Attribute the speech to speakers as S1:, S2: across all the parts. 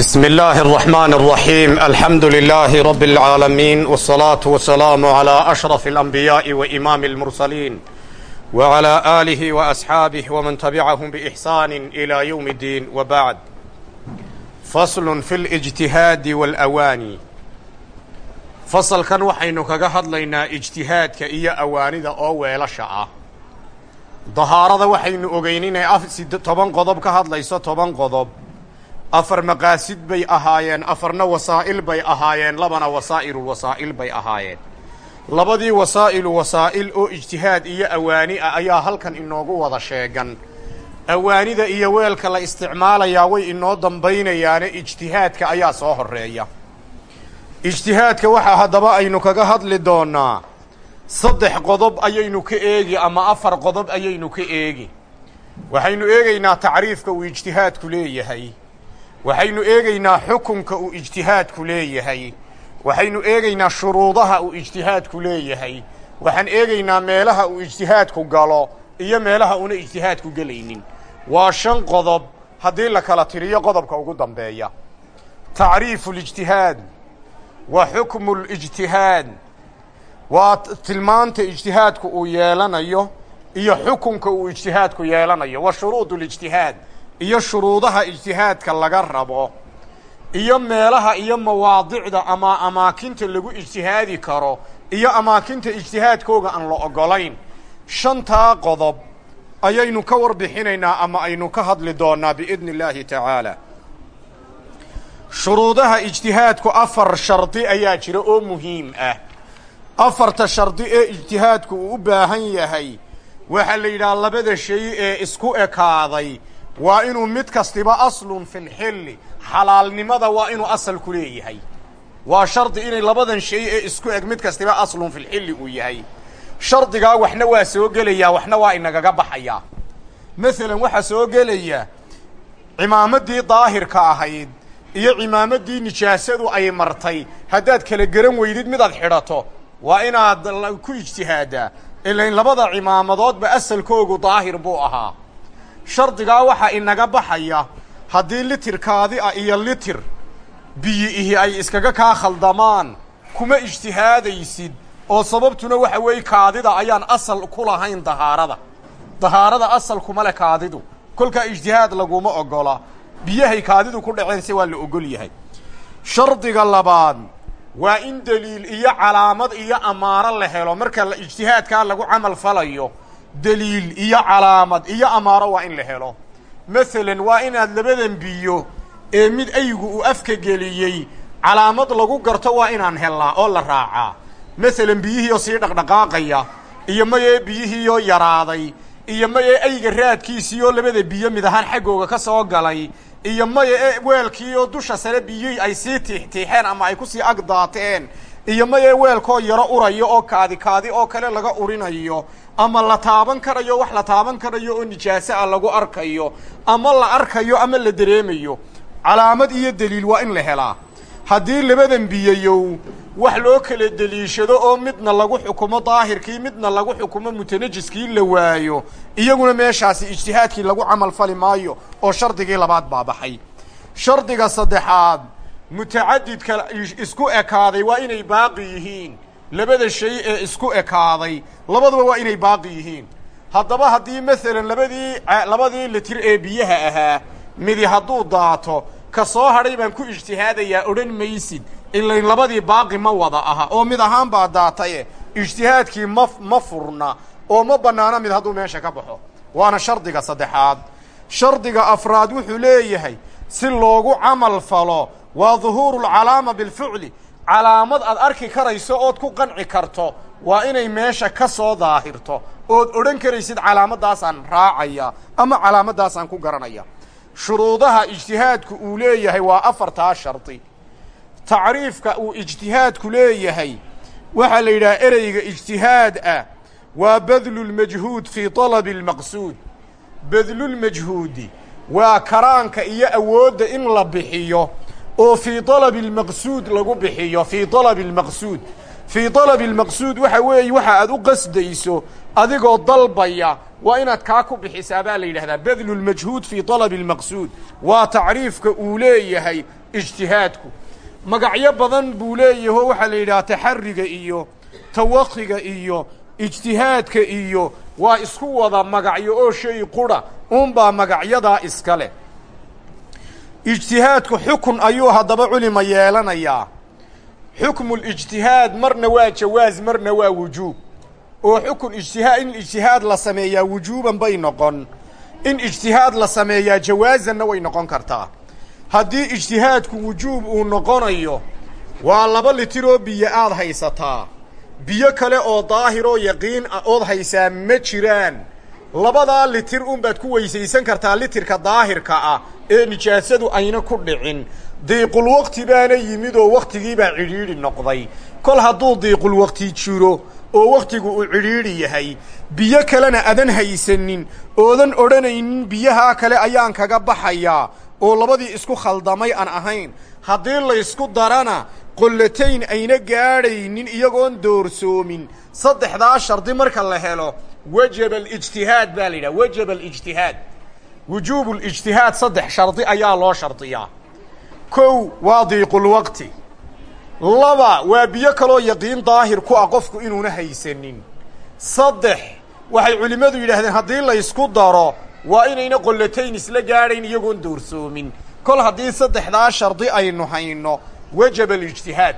S1: بسم الله الرحمن الرحيم الحمد لله رب العالمين والصلاة والسلام على أشرف الأنبياء وإمام المرسلين وعلى آله وأصحابه ومن تبعهم بإحسان إلى يوم الدين وبعد فصل في الاجتهاد والأواني fasalkan waxaynu kaga hadlaynaa ijtihaadka iyo awaanida oo weelasha ah dahaarada waxaynu ogeyn inay toban qodob ka hadlayso toban qodob afar maqaasid bay ahaayeen afarna wasaa'il bay ahaayeen labana wasaa'ilu wasaa'il bay ahaayeen. Labadii wasaa'ilu wasaa'il oo ijtihaad iyo awaani ah ayaa halkan inoogu wada sheegan. Awaanida iyo weelka la isticmaalayaa way inoo dambaynayaane ijtihaadka ayaa soo horreeya. Ijtihaadka waxaa haddaba aynu kaga hadli doonnaa saddex qodob ayaynu ka eegi ama afar qodob ayaynu ka eegi. Waxaynu eegaynaa tacriifka uu ijtihaadku leeyahay waxaynu eegaynaa xukunka uu ijtihaadku leeyahay. Waxaynu eegaynaa shuruudaha uu ijtihaadku leeyahay. Waxaan eegaynaa meelaha uu ijtihaadku galo iyo meelaha uuna ijtihaadku gelaynin. Waa shan qodob haddii la kala tiriyo qodobka ugu dambeeya. Tacriifu lijtihaad wa xukmu lijtihaad waa tilmaanta ijtihaadku uu yeelanayo iyo xukunka uu ijtihaadku yeelanayo. Wa shuruud lijtihaad iyo shuruudaha ijtihaadka laga rabo iyo meelaha iyo mawaadicda ama amaakinta lagu ijtihaadi karo iyo amaakinta ijtihaadkooga aan la ogolayn shantaa qodob ayaynu ka warbixinaynaa ama aynu ka hadli doonnaa biidni illaahi tacaala. Shuruudaha ijtihaadku afar shardi ayaa jira oo muhiim ah. Afarta shardi ee ijtihaadku uu u baahan yahay waxaa la yidhaha labada shay ee isku ekaaday waa inuu mid kastiba aslun fi lxilli xalaalnimada waa inuu asal ku leeyahay. Waa shardi inay labadan shay ee isku eg mid kastiba aslun filxilli uu yahay. Shardigaa waxna waa soo gelayaa waxna waa inagaga baxayaa masalan waxaa soo gelaya cimaamaddii daahirka ahayd iyo cimaamaddii nijaasadu ay martay haddaad kala geran weydid midaad xidhato waa inaad ku ijtihaaddaa ilain labada cimaamadoodba asalkoogu daahir buu ahaa shardigaa waxaa inaga baxaya haddii litirkaadi ah iyo litir biyi-ihi ay iskaga kaa khaldamaan kuma ijtihaadaysid oo sababtuna waxa weeye kaadida ayaan asal ku lahayn dahaarada. Dahaarada asal kuma leh kaadidu. Kolkaa ijtihaad laguma ogola. Biyahay kaadidu ku dhaceen se waa la ogol yahay. Shardiga labaad waa in deliil iyo calaamad iyo amaaro la helo marka ijtihaadkaa lagu camal falayo deliil iyo calaamad iyo amaaro waa in la helo. Masalan waa inaad labadan biyo ee mid aygu uu afka geliyey calaamad lagu garto waa inaan hellaa oo la raacaa masalan biyihiioo sii dhaqdhaqaaqaya iyo mayee biyihiioo yaraaday iyo mayee ayga raadkiisiioo labada biyo mid ahaan xaggooga ka soo galay iyo maya e weelkiioo dusha sare biyihii ay sii tiixtiixeen ama ay ku sii ag daateen iyo mayee weelkoo yaro urayo oo kaadi kaadi oo kale laga urinayo ama la taaban karayo wax la taaban karayo oo nijaaso ah lagu arkayo ama la arkayo ama la dareemayo calaamad iyo deliil waa in la helaa. Haddii labadan biyayow wax loo kala deliishado oo midna lagu xukumo daahirkii midna lagu xukumo mutanajiskii la waayo iyaguna meeshaasi ijtihaadkii lagu camal fali maayo oo shardigii labaad baa baxay. Shardiga saddexaad mutacadidka isku ekaaday waa inay baaqi yihiin. Labada shay ee isku ekaaday labaduba waa inay baaqi yihiin. Haddaba haddii masalan labadii labadii litir ee biyaha ahaa midi hadduu daato ka soo hadhay baan ku ijtihaadayaa odhan maysid ilayn labadii baaqi ma wada aha oo mid ahaan baa daataye ijtihaadkii ma ma furna oo ma bannaana mid hadduu meesha ka baxo. Waana shardiga saddexaad. Shardiga afraad wuxuu leeyahay si loogu camal falo waa duhuurulcalaama bilficli calaamad aad arki karayso ood ku qanci karto waa inay meesha ka soo daahirto. Ood odhan karaysid calaamaddaasaan raacaya ama calaamaddaasaan ku garanaya. Shuruudaha ijtihaadku uu leeyahay waa afartaa shardi tacriifka uu ijtihaadku leeyahay waxaa la yidhaha ereyga ijtihaad ah waa badlulmajhuud fii talabi almaqsuud. Badlulmajhuudi waa karaanka iyo awoodda in la bixiyo oo fii talabi almaqsuud lagu bixiyo fii talabi almaqsuud. Fii talabi almaqsuud waxa weeye waxa aad u qasdayso adigoo dalbaya waa inaad kaa ku bixisaa baa la yidhahdaa badlu lmajhuud fii طalabi اlmaqsuud waa tacriifka uu leeyahay ijtihaadku. Magacyo badan buu leeyaho waxaa la yidhaha taxariga iyo tawaqiga iyo ijtihaadka iyo waa isku wada magacyo oo shay qura. Unbaa magacyadaa iska ijtihaadku xukun ayuu haddaba culima yeelanayaa xukmulijtihaad marna waa jawaas marna waa wujuub. Oo xukun ijtihaa in ijtihaad la sameeyaa wujuuban bay noqon. In ijtihaad la sameeyaa jawaazanna way noqon kartaa. Haddii ijtihaadku wujuub uu noqonayo waa laba litiroo biyo aad haysataa. Biyo kale oo daahiroo yaqiin ah ood haysaa ma jiraan labadaa litir unbaad ku weysaysan kartaa litirka daahirka ah ee nijaasadu ayna ku dhicin. Diiqulwaqti baana yimid oo wakhtigiibaa cidhiidhi noqday. Kol hadduu diiqulwaqti jiro oo wakhtigu uu cidhiidhi yahay biyo kalena adan haysanin oodan odhanaynin biyahaa kale ayaan kaga baxayaa oo labadii isku khaldamay aan ahayn. Haddii laysku darana qollatayn ayna gaadhaynin iyagoon doorsoomin. Saddexdaa shardi marka la helo wajaba alijtihaad baa la yidhaha wajaba alijtihaad wujuubu lijtihaad saddex shardi ayaa loo shardiyaa kow waa diiqulwaqti laba waa biyo kaloo yaqiin daahir ku ah qofku inuuna haysanin saddex waxay culimmadu yidhaahdeen haddii laysku daro waa inayna qollatayn isla gaadhayn iyagoon doorsoomin kol haddii saddexdaa shardi aynu hayno wajaba alijtihaad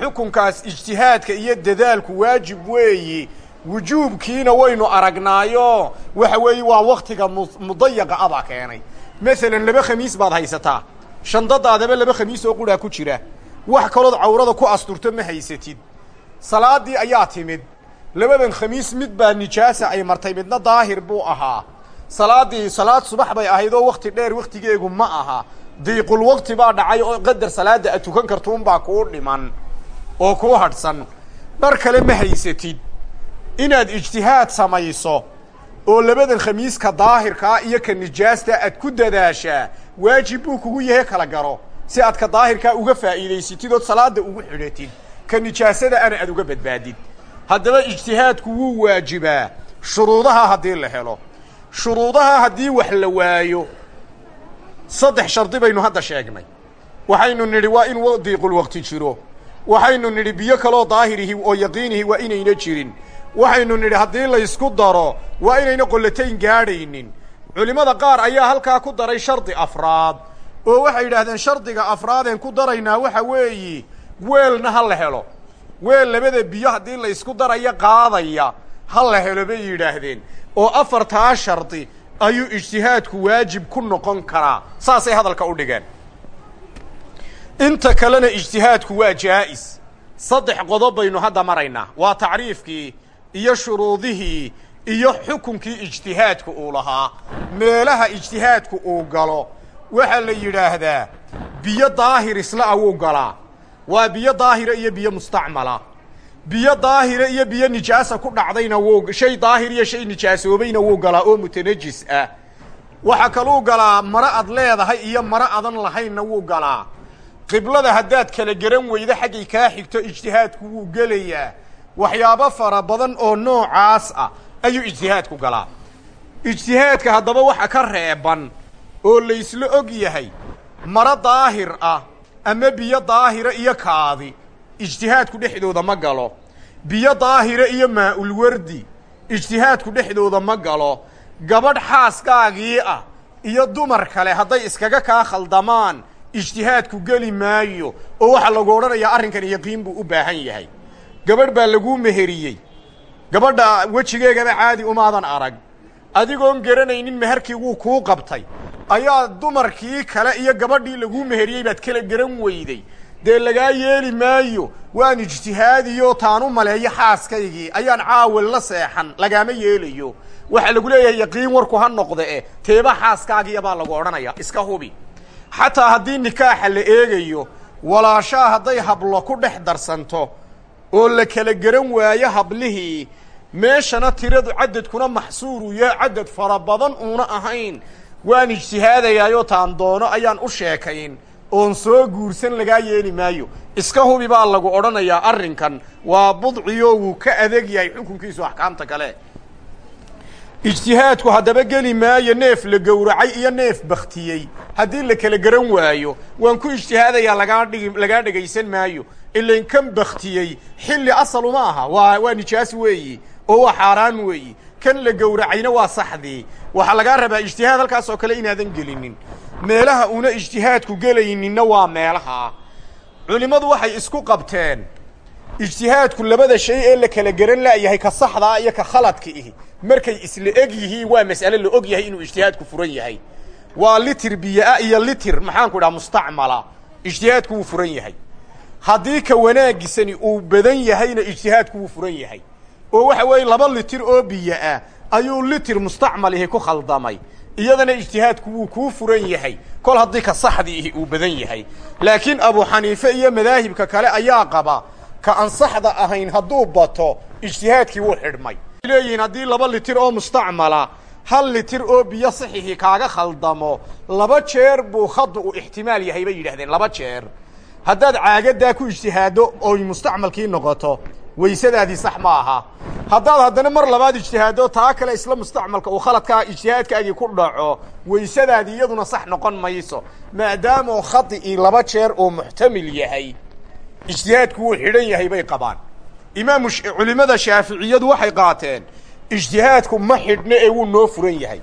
S1: xukunkaas ijtihaadka iyo dadaalku waajib weeyi wujuubkiina waynu aragnaayo. Waxa weeye waa wakhtiga mudayaqa abaa keenay. Masalan laba khamiis baad haysataa shandadaadaba laba khamiis oo qudhaa ku jira. Wax kalood cawrada ku asturto ma haysatid. Salaaddii ayaa timid. Labadan khamiis mid baa nijaasa ay martay midna daahir buu ahaa. Salaaddii salaad subax bay ahayd oo wakhti dheer wakhtigeegu ma aha. Diiqul waqti baa dhacay oo qadar salaadda aad tukan kartuunbaa kuu dhiman oo kuu hadhsan. Dhar kale ma haysatid inaad ijtihaad samayso oo labadan khamiiska daahirkaa iyo ka nijaasta aad ku dadaashaa waajib buu kugu yahe kala garo. Si aad ka daahirkaa uga faa'iidaysatid ood salaadda ugu xidhatid ka nijaasada ana aad uga badbaadid. Haddaba ijtihaadku wuu waajibaa. Shuruudaha haddii la helo. Shuruudaha haddii wax la waayo. Saddex shardi baynu hadda sheegnay. Waxaynu nidhi waa in diiqulwaqti jiro waxaynu nidhi biyo kaloo daahirihi oo yaqiinihi waa inayna jirin. Waxaynu nidhi haddii laysku daro waa inayna qollatayn gaadhaynin. Culimmada qaar ayaa halkaa ku daray shardi afraad oo waxay yidhaahdeen shardiga afraadeen ku daraynaa waxa weeyi weelna ha la helo. Weel labada biyo haddii laysku daraya qaadaya ha helo bay yidhaahdeen. Oo afartaa shardi ayuu ijtihaadku waajib ku noqon karaa. Saasay hadalka u dhigeen inta kalena ijtihaadku waa jaa'is. Saddex qodob baynu hadda maraynaa. Waa tacriifkii iyo shuruudihii iyo xukunkii ijtihaadku uu lahaa. Meelaha ijtihaadku uu galo waxaa la yidhaahdaa biyo daahir isla wuu galaa. Waa biyo daahira iyo biyo mustacmala. Biyo daahira iyo biyo nijaasa ku dhacdayna wuu shay daahir iyo shay nijaasoobayna wuu galaa oo mutanajis ah. Waxaa kaluu galaa maro ad leedahay iyo maro adan lahaynna wuu galaa qiblada haddaad kala garan weydo xaggay kaa xigto ijtihaadku wuu gelayaa. Waxyaabo fara badan oo noocaas ah ayuu ijtihaadku galaa. Ijtihaadka haddaba waxa ka reeban oo laysla og yahay maro daahir ah ama biyo daahira iyo kaadi ijtihaadku dhexdooda ma galo. Biyo daahira iyo maa-ulwardi ijtihaadku dhexdooda ma galo. Gabadh xaaskaagii ah iyo dumar kale hadday iskaga kaa khaldamaan ijtihaadku geli maayo oo waxaa lagu odhanayaa arrinkan yaqiin buu u baahan yahay. Gabadh baa laguu meheriyey. Gabadha wejigeegaba caadi umaadan arag. Adigoon garanaynin meherkii wuu kuu qabtay. Ayaa dumarkii kale iyo gabadhii laguu meheriyey baad kala garan weyday. Dee lagaa yeeli maayo? Waan ijtihaadiyo taan u maleeyo xaaskaygii. Ayaan caawil la seexan lagaama yeelayo. Waxaa lagu leeyahay yaqiin warku ha noqde e. Teeba xaaskaagiya baa lagu odhanaya iska hubi xataa haddii nikaaxa la eegayo walaashaa hadday hablo ku dhex darsanto oo la kala garan waayo hablihii meeshana tiradu cadadkuna maxsuuru yahay cadad fara badan uuna ahayn. Waan ijtihaadayaayoo taan doono ayaan u sheekayn oon soo guursan lagaa yeeli maayo. Iska hubi baa lagu odhanayaa arrinkan waa budciyo wuu ka adeg yahay xukunkiisu axkaamta kale ijtihaadku haddaba geli maayo neef la gowracay iyo neef bakhtiyey. Haddii la kala garan waayo waan ku ijtihaadayaa lagaa dhigi lagaa dhegaysan maayo. Ilain kan bakhtiyey xilli asal uma aha. Waa waa nijaas weeyi oo waa xaaraan weeyi. Kan la gowracayna waa saxdii waxaa lagaa rabaa ijtihaad halkaas oo kale inaadan gelinin. Meelaha una ijtihaadku gelayninna waa meelaha. Culimmadu waxay isku qabteen ijtihaadku labada shay ee la kala garan la'yahay ka saxdaa iyo ka khaladka ihi. Markay isla eg waa mas'ale la og yahay inuu ijtihaadku furan yahay. Waa litir biyo-a iyo litir maxaanku idhaha mustacmala. Ijtihaadku wuu furan yahay. Haddii ka wanaagisani uu badan yahayna ijtihaadku wuu furan yahay. Oo waxa weeye laba litir oo biyo ah ayuu litir mustacmalihi ku khaldamay. Iyadana ijtihaadku wuu kuu furan yahay. Kol haddii ka saxdii ihi uu badan yahay. Laakiin abu xaniife iyo madaahibka kale ayaa qaba ka aan saxda ahayn hadduu bato ijtihaadkii wuu xidhmay. Leeyihiin haddii laba litir oo mustacmala hal litir oo biyo saxiixi kaaga khaldamo laba jeer buu khadu u ixtimaal yahay bay yidhahdeen laba jeer. Haddaad caagadaa ku ijtihaaddo oy mustacmalkii noqoto waysadaadii sax ma aha. Haddaad haddana mar labaad ijtihaaddo taa kale isla mustacmalka uu khaladkaa ijtihaadkaagii ku dhaco waysadaadii iyaduna sax noqon mayso. Maadaamoo khadi'ii laba jeer uu muxtamil yahay ijtihaadku wuu xidhan yahay bay qabaan. Imaamu culimmada shaaficiyadu waxay qaateen ijtihaadku ma xidhno ee wuu noo furan yahay.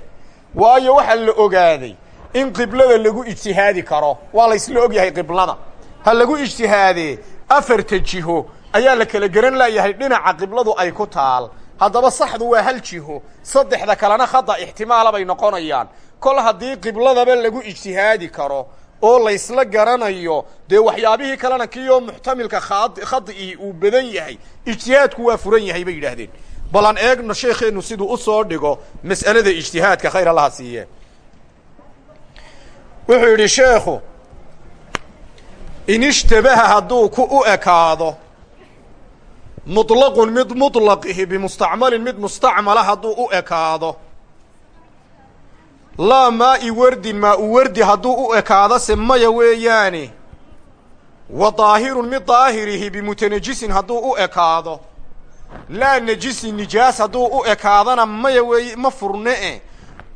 S1: Waayo waxaa la ogaaday in qiblada lagu ijtihaadi karo. Waa la ysla og qiblada. Ha lagu ijtihaadee afarta jiho ayaa la kala garan laayahay dhinaca qibladu ay ku taal. Haddaba saxdu waa hal jiho saddexda kalena khada ixtimaala bay noqonayaan. Kol haddii qibladaba lagu ijtihaadi karo oo laysla garanayo dee waxyaabihii kalena kiioo muxtamilka khadi'ii uu badan yahay ijtihaadku waa furan yahay bay yidhaahdeen. Bal aan eegno sheekheennu siduu u soo dhigo mas'alada ijtihaadka khayr allaha siiye wuxuu yidhi sheekhu in ishtabaha hadduu ku u ekaado muطlaqun mid muطlaqihi bimustacmalin mid mustacmala hadduu u ekaado laa maa'i wardin maa u wardi hadduu u ekaado se maya weeyaane wa daahirun mid daahirihi bimutanajisin hadduu u ekaado. Laa najisin nijaas hadduu u ekaadana maya weeye ma furne e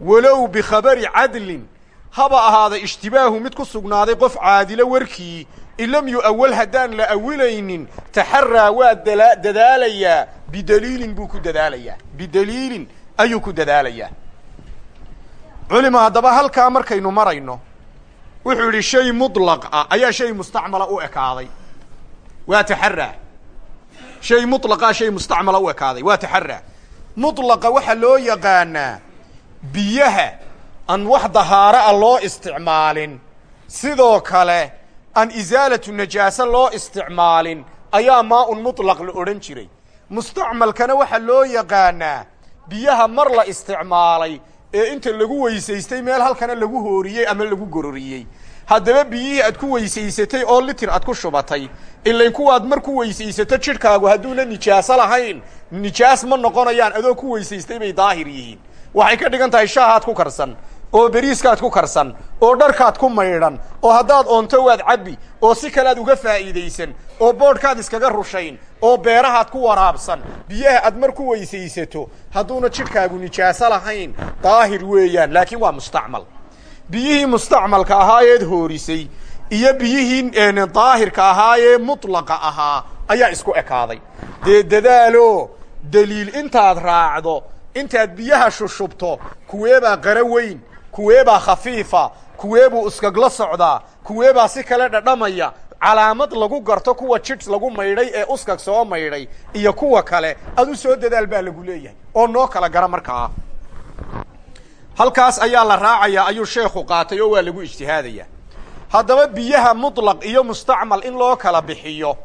S1: walow bikhabari cadlin haba ahaada ishtibaahu mid ku sugnaaday qof caadilo warkii in lam yu'awal haddaan la awilaynin taxaraa waa dadaalayaa bidaliilin buu ku dadaalayaa bidaliilin ayuu ku dadaalayaa culima haddaba halkaa markaynu marayno wuxuu yidhi shay mudlaqa ah. ayaa shay mustacmala u ekaaday. Waa taxaraa shay mudlaqaa ah, shay mustacmala u ekaaday. Waa taxaraa mudlaqa waxaa loo yaqaanaa biyaha an wax dahaaro ah loo isticmaalin. Sidoo kale an isaalatu najaase loo isticmaalin. Ayaa maa-un mudlaq la odhan jiray. Mustacmalkana waxa loo yaqaanaa biyaha mar la isticmaalay ee inta lagu weysaystay meel halkana lagu hooriyey ama lagu gororiyey. Haddaba biyihii aad ku weysaysatay oo litir aad ku shubatay. Ilain kuwaad mar ku weysaysato jidhkaagu hadduuna nijaaso lahayn. Nijaas ma noqonayaan adoo ku weysaystay bay daahir yihiin. Waxay ka dhigan tahay shaahaad ku karsan oo beriiskaad ku karsan oo dharkaad ku maydhan oo haddaad oonto waad cabbi oo si kalead uga faa'iidaysan oo boodhkaad iskaga rushayn oo beerahaad ku waraabsan biyaha aad mar ku weysaysato hadduuna jidhkaagu nijaaso lahayn daahir weeyaan laakiin waa mustacmal. Biyihii mustacmalka ahaayeed hoorisay iyo biyihii daahirka ahaayee mutlaqa ahaa ayaa isku ekaaday. Dee dadaalo daliil intaad raacdo intaad biyaha shushubto kuweebaa qara weyn kuweebaa khafiifa kuweebuu iskagla socdaa kuweebaa si kale dhadhamaya calaamad lagu garto kuwa jidh lagu maydhay ee uskag soo maydhay iyo kuwa kale adu soo dadaal baa lagu leeyahay oo noo kala gara markaa halkaas ayaa la raacayaa ayuu sheekhu qaatay oo waa lagu ijtihaadayaa haddaba biyaha muطlaq iyo mustacmal in loo kala bixiyo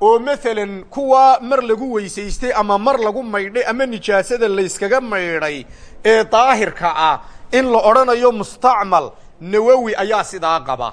S1: oo maalan kuwa mar lagu weysaystay ama mar lagu maydhay ama nijaasada layskaga maydhay ee daahirka ah in la odhanayo mustacmal nawowi ayaa sidaa qaba.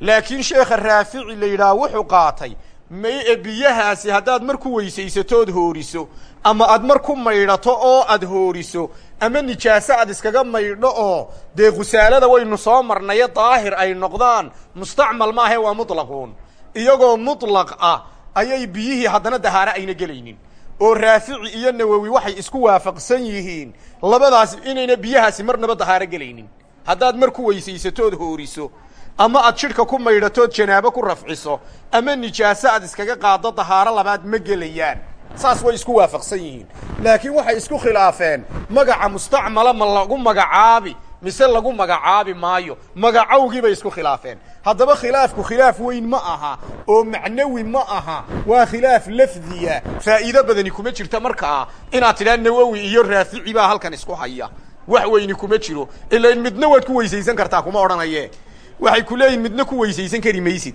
S1: Laakiin sheekha raafici la wuxuu qaatay may e biyahaasi haddaad mar ku weysaysatood hooriso ama aad mar ku maydhato oo aad hooriso ama nijaaso aad iskaga maydho oo dee khusaalada waynu soo marnaye daahir ay noqdaan mustacmal maahe waa mutlaquun iyagoo mutlaq ah ayay biyihii haddana dahaare ayna gelaynin oo raafici iyo nawowi waxay isku waafaqsan yihiin labadaas inayna biyahaasi marnaba dahaaro gelaynin. Haddaad mar ku weysaysatood hooriso. Ama aad jidhka ku maydhatood janaabo ku rafciso. Ama nijaaso aad iskaga qaaddo dahaaro labaad ma gelayaan. Saas way isku waafaqsan yihiin. Laakiin waxay isku khilaafeen magaca mustacmala ma lagu magacaabi mise lagu magacaabi maayo magacowgii bay isku khilaafeen. Haddaba khilaafku khilaaf weyn ma aha oo macnawi ma aha waa khilaaf lafdiya. Faa'iido badani kuma jirta markaa inaad tidhaa nawowi iyo raafici baa halkan isku haya. Wax weyni kuma jiro. Ila in midna waad ku weysaysan kartaa kuma odhanaye. Waxay ku leeyihiin midna ku weysaysan kari maysid.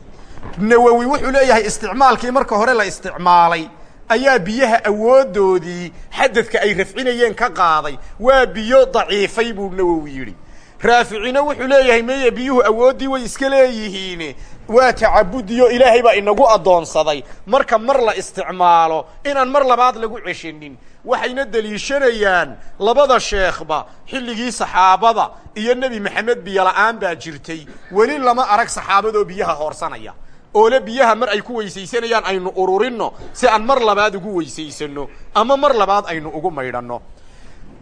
S1: Nawowi wuxuu leeyahay isticmaalkii marka hore la isticmaalay ayaa biyaha awooddoodii xadadka ay rafcinayeen ka qaaday. Waa biyo daciifay buu nawowi yidhi. Raaficina wuxuu leeyahay meye biyuhu awooddii way iska leeyihiin waa tacabudiyo ilaahay baa inagu addoonsaday. Marka mar la isticmaalo inaan mar labaad lagu ceshanin waxayna deliishanayaan labada sheekhba xilligii saxaabada iyo nebi maxamed biyola'aan baa jirtay. Weli lama arag saxaabadoo biyaha hoorsanaya oole biyaha mar ay ku weysaysanayaan aynu ururinno si aan mar labaad ugu weysaysanno ama mar labaad aynu ugu maydhanno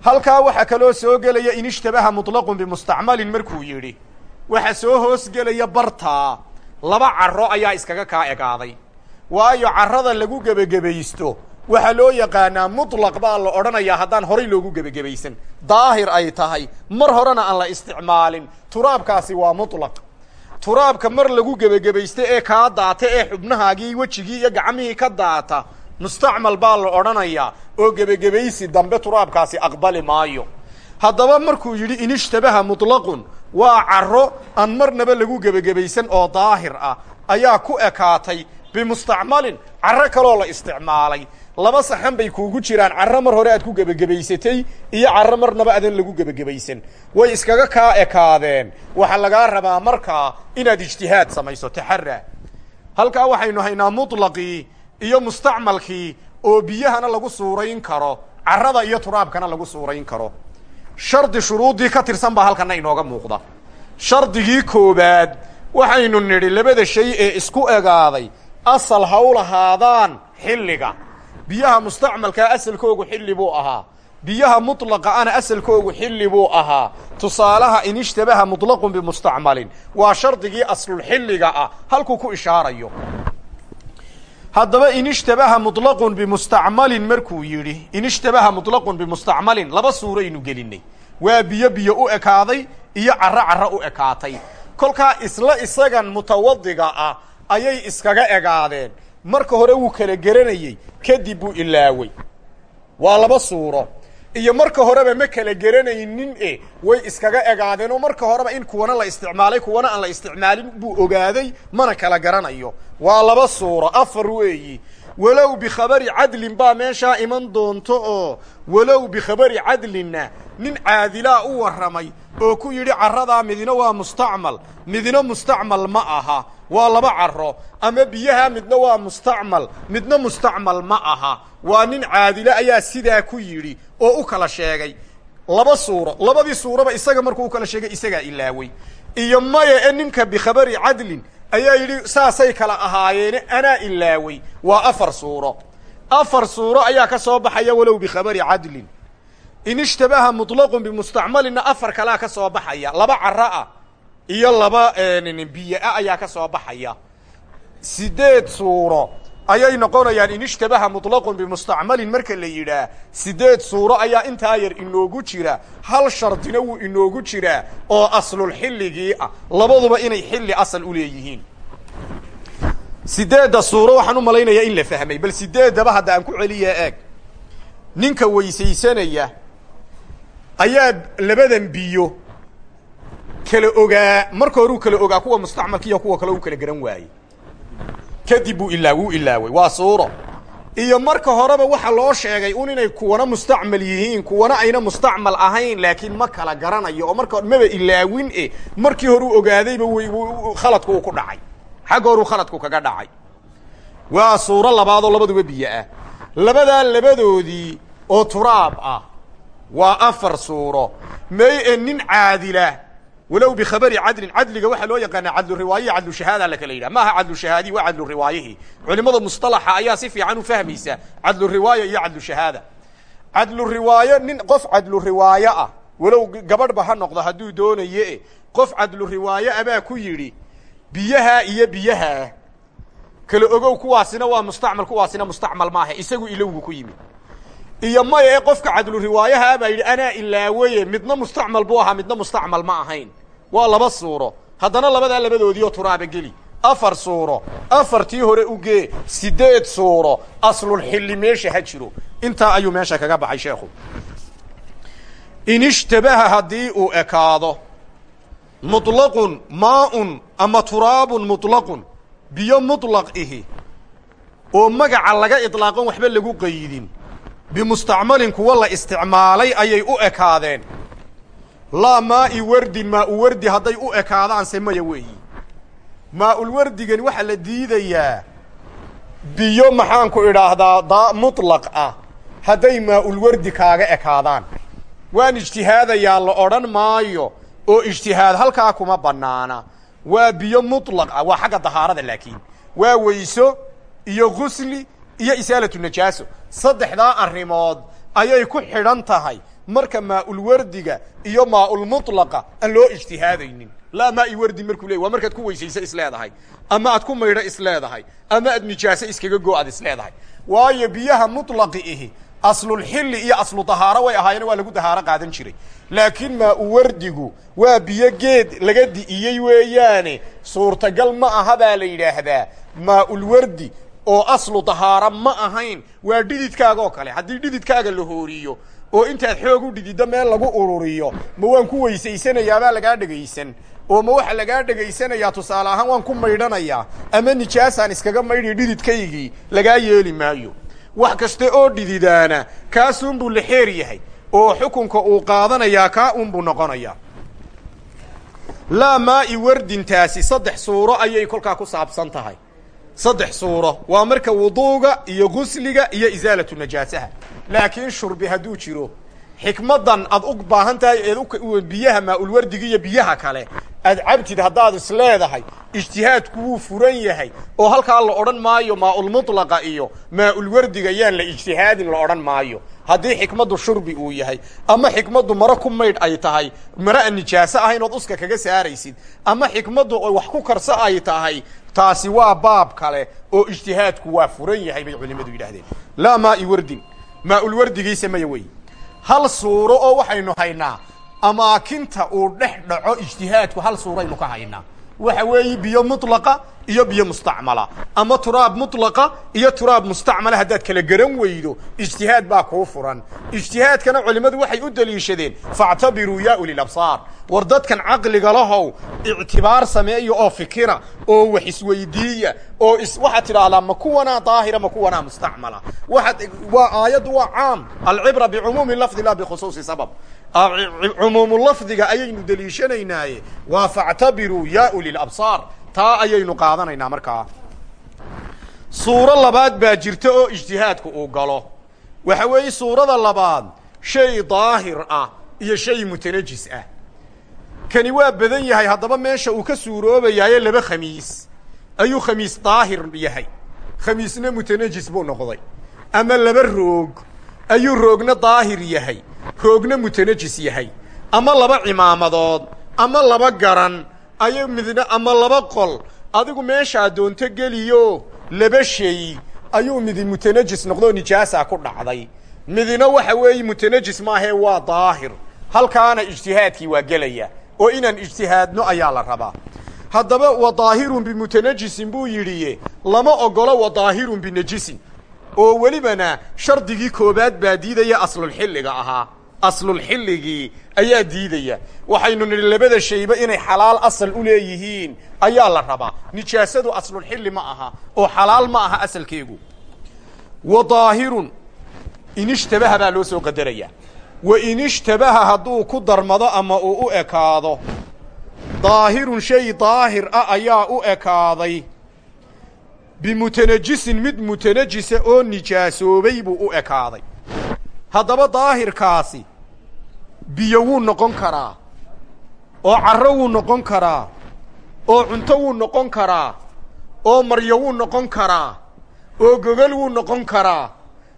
S1: halkaa waxaa kaloo soo gelaya in ishtabaha muطlaqun bimustacmalin markuu yidhi waxaa soo hoosgelaya bartaa laba carro ayaa iskaga kaa egaaday waayo carrada lagu gebagebaysto waxaa loo yaqaanaa muطlaq baa la odhanayaa haddaan horay loogu gebagebaysan daahir ay tahay mar horena aan la isticmaalin turaabkaasi waa muطlaq turaabka mar lagu gebagebaysta ee kaa daata ee xubnahaagii wejigii iyo gacmihii ka daata mustacmal baa la odhanayaa oo gebagebaysi dambe turaabkaasi aqbali maayo. Haddaba markuu yidhi in ishtabaha muطlaqun waa carro aan marnaba lagu gebagebaysan oo daahir ah ayaa ku ekaatay bimustacmalin carro kaloo la isticmaalay laba saxan bay kuugu jiraan. Carro mar hore aad ku gebagebaysatay iyo carro marnaba adan lagu gebagebaysan. Way iskaga kaa ekaadeen. Waxaa lagaa rabaa markaa inaad ijtihaad samayso taxara halkaa waxaynu haynaa muطlaqii iyo mustacmalkii oo biyahana lagu suurayn karo carrada iyo turaabkana lagu suurayn karo. Shardi shuruuddii ka tirsan baa halkana inooga muuqda. Shardigii koobaad waxaynu nidhi labada shay ee isku egaaday asal ha u lahaadaan xilliga biyaha mustacmalkaa asalkoogu xilli buu ahaa. Biyaha mulaqa ana asalkoogu xilli buu ahaa. Tusaalaha in ishtabaha mulaqun bimustacmalin. Waa shardigii aslulxilliga ah. Halkuu ku ishaarayo. Haddaba in ishtabaha mulaqun bimustacmalin markuu yidhi inishtabaha mulaqun bimustacmalin laba suuraynu gelinay waa biyo biyo u ekaaday iyo caro caro u ekaatay. Kolkaa isla isagan mutawadiga ah ayay iskaga egaadeen marka hore wuu kala geranayey kadib buu ilaawey waa laba suuro. Iyo marka horeba ma kala geranaynin e way iskaga egaadeen oo marka horeba in kuwana la isticmaalay kuwana aan la isticmaalin buu ogaaday mana kala garanayo. Waa laba suuro. Afar weeyi walow bikhabari cadlin baa meeshaa iman doonto oo walow bikhabari cadlinna nin caadilaa u warramay oo ku yidhi carradaa midina waa mustacmal midina mustacmal ma aha waa laba carro ama biyaha midna waa mustacmal midna mustacmal ma aha. Waa nin caadile ayaa sidaa ku yidhi oo u kala sheegay. Laba suuro labadii suuraba isaga markuu u kala sheegay isagaa ilaawey iyo maya e ninka bikhabari cadlin ayaa yidhi saasay kala ahaayeene anaa ilaawey. Waa afar suuro. Afar suuro ayaa ka soo baxaya walow bikhabari cadlin. In ishtabaha muطlaqun bimustacmalinna afar kalaa ka soo baxaya. Laba carro ah iyo laba biyo-a ayaa ka soo baxaya. Sideed suuro ayay noqonayaan in ishtabaha muطlaqun bimustacmalin marka la yidhaah sideed suuro ayaa intaa yar inoogu jira hal shardina wuu inoogu jiraa oo aslulxilligii ah. Labaduba inay xilli asal u leeyihiin. Sideedda suuro waxaan u malaynayaa in la fahmay bal sideeddaba hadda aan ku celiya eeg. Ninka weysaysanaya ayaa labadan biyo kala ogaa marka hore u kala ogaa kuwa mustacmalka iyo kuwa kale u kala garan waayey kadib buu ilaa wuu ilaawey waa suuro. Iyo marka horeba waxa loo sheegay un inay kuwana mustacmal yihiin kuwana ayna mustacmal ahayn laakiin ma kala garanayo oo marka maba ilaawin e markii hore u ogaadayba khaladku uu ku dhacay. Xagga horuu khaladku kaga dhacay. Waa suuro labaadoo labaduba biyo ah. Labadaa labadoodii oo turaab ah. Waa afar suuro. May e nin caadila walow bikhabari cadlin cadliga waxaa loo yaqaanaa cadlu riwaayihi cadlu shahaada la kala yidhaha. Maaha cadlu shahaadiyi waa cadlu riwaayihii culimada musطalaxa ayaa si fiican u fahmaysa cadlu riwaaya iyo cadlu shahaada. Cadlu riwaayo nin qof cadlu riwaayo ah walow gabadhba ha noqdo hadduu doonaye qof cadlu riwaayo abaa ku yidhi biyaha iyo biyahaa kala ogow kuwaasina waa mustacmal kuwaasina mustacmal maaha isagu ilowgu ku yimid iyo maya ee qofka cadlu riwaayaha baa yidhi anaa ilaawaye midna mustacmal buu ahaa midna mustacmal ma ahayn waa laba suuro haddana labadaa labadoodii oo turaaba geli afar suuro afartii hore ugee sideed suuro aslulxilli meesha ha jiro intaa ayuu meesha kaga baxay sheekhu in ishtabaha haddii uu ekaado muطlaqun maaun ama turaabun muطlaqun biyo muطlaq ihi oo magaca laga iطlaaqon waxba lagu qaydin bimustacmalin kuwa la isticmaalay ayay u ekaadeen laa maa'i wardin maa-u wardi hadday u ekaadaanse maya weeyi. Maa-ulwardigani waxaa la diidayaa biyo maxaanku idhaahdaa daa muطlaq ah hadday maa-ulwardi kaaga ekaadaan. Waan ijtihaadayaa la odhan maayo oo ijtihaad halkaa kuma bannaana. Waa biyo muطlaq ah waa xagga dahaarada laakiin. Waa weyso iyo gusli iyo isaalatu najaaso. Saddexdaa arrimood ayay ku xidhan tahay marka maa-ulwardiga iyo maa-ulmutlaqa aan loo ijtihaadaynin. Laa maa-i wardin markuu leey waa markaad ku weysayso isleedahay ama aad ku maydho isleedahay ama aad nijaaso iskaga go aad isleedahay. Waayo biyaha muطlaqi ihi aslulxilli iyo aslu dahaaro way ahaayeen waa lagu dahaaro qaadan jiray. Laakiin maa-u wardigu waa biyo geed laga di'iyey weeyaane. Suurtagal ma aha baa la yidhaahdaa maa-ulwardi oo aslu dahaaro ma ahayn waa dhididkaaga oo kale. Haddii dhididkaaga la hooriyo oo intaad xoog u dhididdo meel lagu ururiyo ma waan ku weysaysanayaabaa lagaa dhegaysan oo ma waxaa lagaa dhegaysanayaa tusaale ahaan waan ku maydhanayaa ama nijaasaan iskaga maydhi dhididkaygii lagaa yeeli maayo. Wax kaste oo dhididaana kaasuunbuu la xeer yahay oo xukunka uu qaadanayaa kaa unbuu noqonayaa laa maa'i wardintaasi saddex suuro ayay kolkaa ku saabsan tahay saddex suuro. Waa marka wuduuga iyo gusliga iyo isaalatu najaasaha. Laakiin shurbi hadduu jiro xikmaddan aad u baahan tahay eed biyaha maa-ulwardiga iyo biyaha kale. Aad cabtid haddaad is leedahay ijtihaadku wuu furan yahay. Oo halkaa la odhan maayo maa-ulmutlaqa iyo maa-ulwardiga yaan la ijtihaadin la odhan maayo. Haddii xikmaddu shurbi uu yahay ama xikmaddu maro ku maydh ay tahay maro aan nijaaso ahayn ood uska kaga saaraysid ama xikmaddu wax ku karso ay tahay taasi waa baab kale oo ijtihaadku waa furan yahay bay culimmadu yidhaahdeen. Laa maa'i wardin. Maa-ulwardigiisa maya wey. Hal suuro oo waxaynu haynaa amaakinta uu dhex dhaco ijtihaadku hal suuraynu ka haynaa. Waxa weeye biyo mutlaqa iyo biyo mustacmala. Ama turaab mutlaqa iyo turaab mustacmala haddaad kala garan weydo ijtihaad baa kuu furan. Ijtihaadkana culimmadu waxay u daliishadeen faactabiruu yaa ulilabsaar war dadkan caqliga lahow ictibaar sameeya oo fikira oo wax isweydiiya oo is waxaad tidhaahdaa ma kuwanaa daahira ma kuwanaa mustacmala. Waxaad waa aayaddu waa caam. Alcibra bicumuumi lafdi la bikhusuusi sabab. Cumuumu lafdiga ayaynu deliishanaynaaye waa factabiruu yaa ulilabsaar taa ayaynu qaadanaynaa markaa suuro labaad baa jirta oo ijtihaadku uu galo. Waxa weeye suurada labaad shay daahir ah iyo shay mutanajis ah kani waa badan yahay haddaba meesha uu ka suuroobayaaye laba khamiis. Ayuu khamiis daahir yahay. Khamiisna mutanajis buu noqday. Ama laba roog. Ayuu roogna daahir yahay. Roogna mutanajis yahay. Ama laba cimaamadood. Ama laba garan. Ayuu midna ama laba qol. Adigu meeshaa doonto geliyo laba shay ayuu midi mutanajis noqdoo nijaasa ku dhacday. Midina waxa weeye mutanajis maahee waa daahir. Halkaana ijtihaadkii waa gelaya oo inaan ijtihaadno ayaa la rabaa. Haddaba wa daahirun bimutanajisin buu yidhi lama ogolo wa daahirun binajisin oo welibana shardigii koobaad baa diidaya aslulxilliga ahaa. Aslulxilligii ayaa diidaya. Waxaynu nidhi labada shayba inay xalaal asal u leeyihiin ayaa la rabaa. Nijaasadu aslulxilli ma aha oo xalaal ma aha asalkeegu. Wa daahirun in ishtabaha baa loo soo qadaraya wa in ishtabaha hadduu ku darmado ama uu u ekaado daahirun shay daahir ah ayaa u ekaaday. Bimutanajisin mid mutanajisa oo nijaasoobay buu u ekaaday. Haddaba daahirkaasi biyo wuu noqon karaa oo carro wuu noqon karaa oo cunto wuu noqon karaa oo maryo wuu noqon karaa oo gogol wuu noqon karaa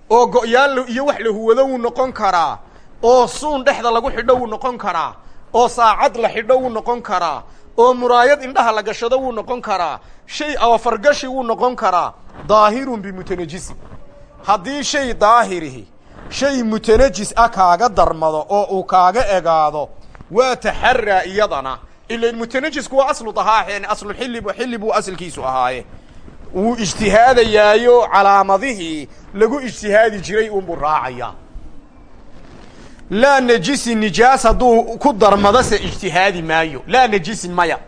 S1: oo go'yaal iyo wax la huwado wuu noqon karaa oo suun dhexda lagu xidho wuu noqon karaa oo saacad la xidho wuu noqon karaa oo muraayad indhaha la gashado wuu noqon karaa shay afargashi wuu noqon karaa daahirun bimutanajisin haddii shay daahirihi shay mutanajis ah kaaga darmado oo uu kaaga egaado waa taxaraa iyadana. Ilan mutanajisku waa aslu dahaaxeen aslu xilli xilli buu asalkiisu ahaaye. Wuu ijtihaadayaayo calaamadihii lagu ijtihaadi jiray uunbuu raacayaa laa najisin nijaas hadduu ku darmado se ijtihaadi maayo. Laa najisin maya.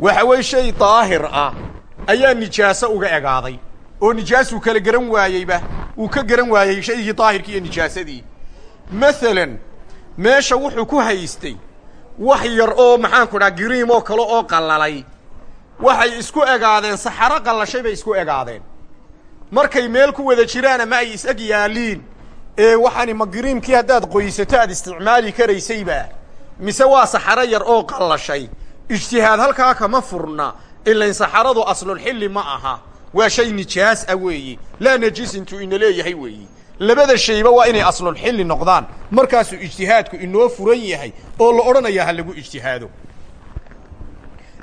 S1: Waxa weye shay daahir ah ayaa nijaaso uga egaaday. Oo nijaasuu kala garan waayeyba uu ka garan waayey shaygii daahirkii iyo nijaasadii. Masalan meesha wuxuu ku haystay wax yar oo maxaanku dhaha giriim oo kale oo qallalay. Waxay isku egaadeen saxaro qallashay bay isku egaadeen. Markay meel ku wada jiraan ama ay is-eg ee waxaani ma giriimkii haddaad qoysato aad isticmaali karaysayba? Mise waa saxaro yar oo qallashay. Ijtihaad halkaa kama furna. Ilain saxaradu aslulxilli ma aha. Waa shay nijaas ah weeyi. Laa najiis intuu ina leeyahay weeyi. Labada shayba waa inay aslulxilli noqdaan. Markaasuu ijtihaadku inoo furan yahay oo la odhanayaa ha lagu ijtihaado.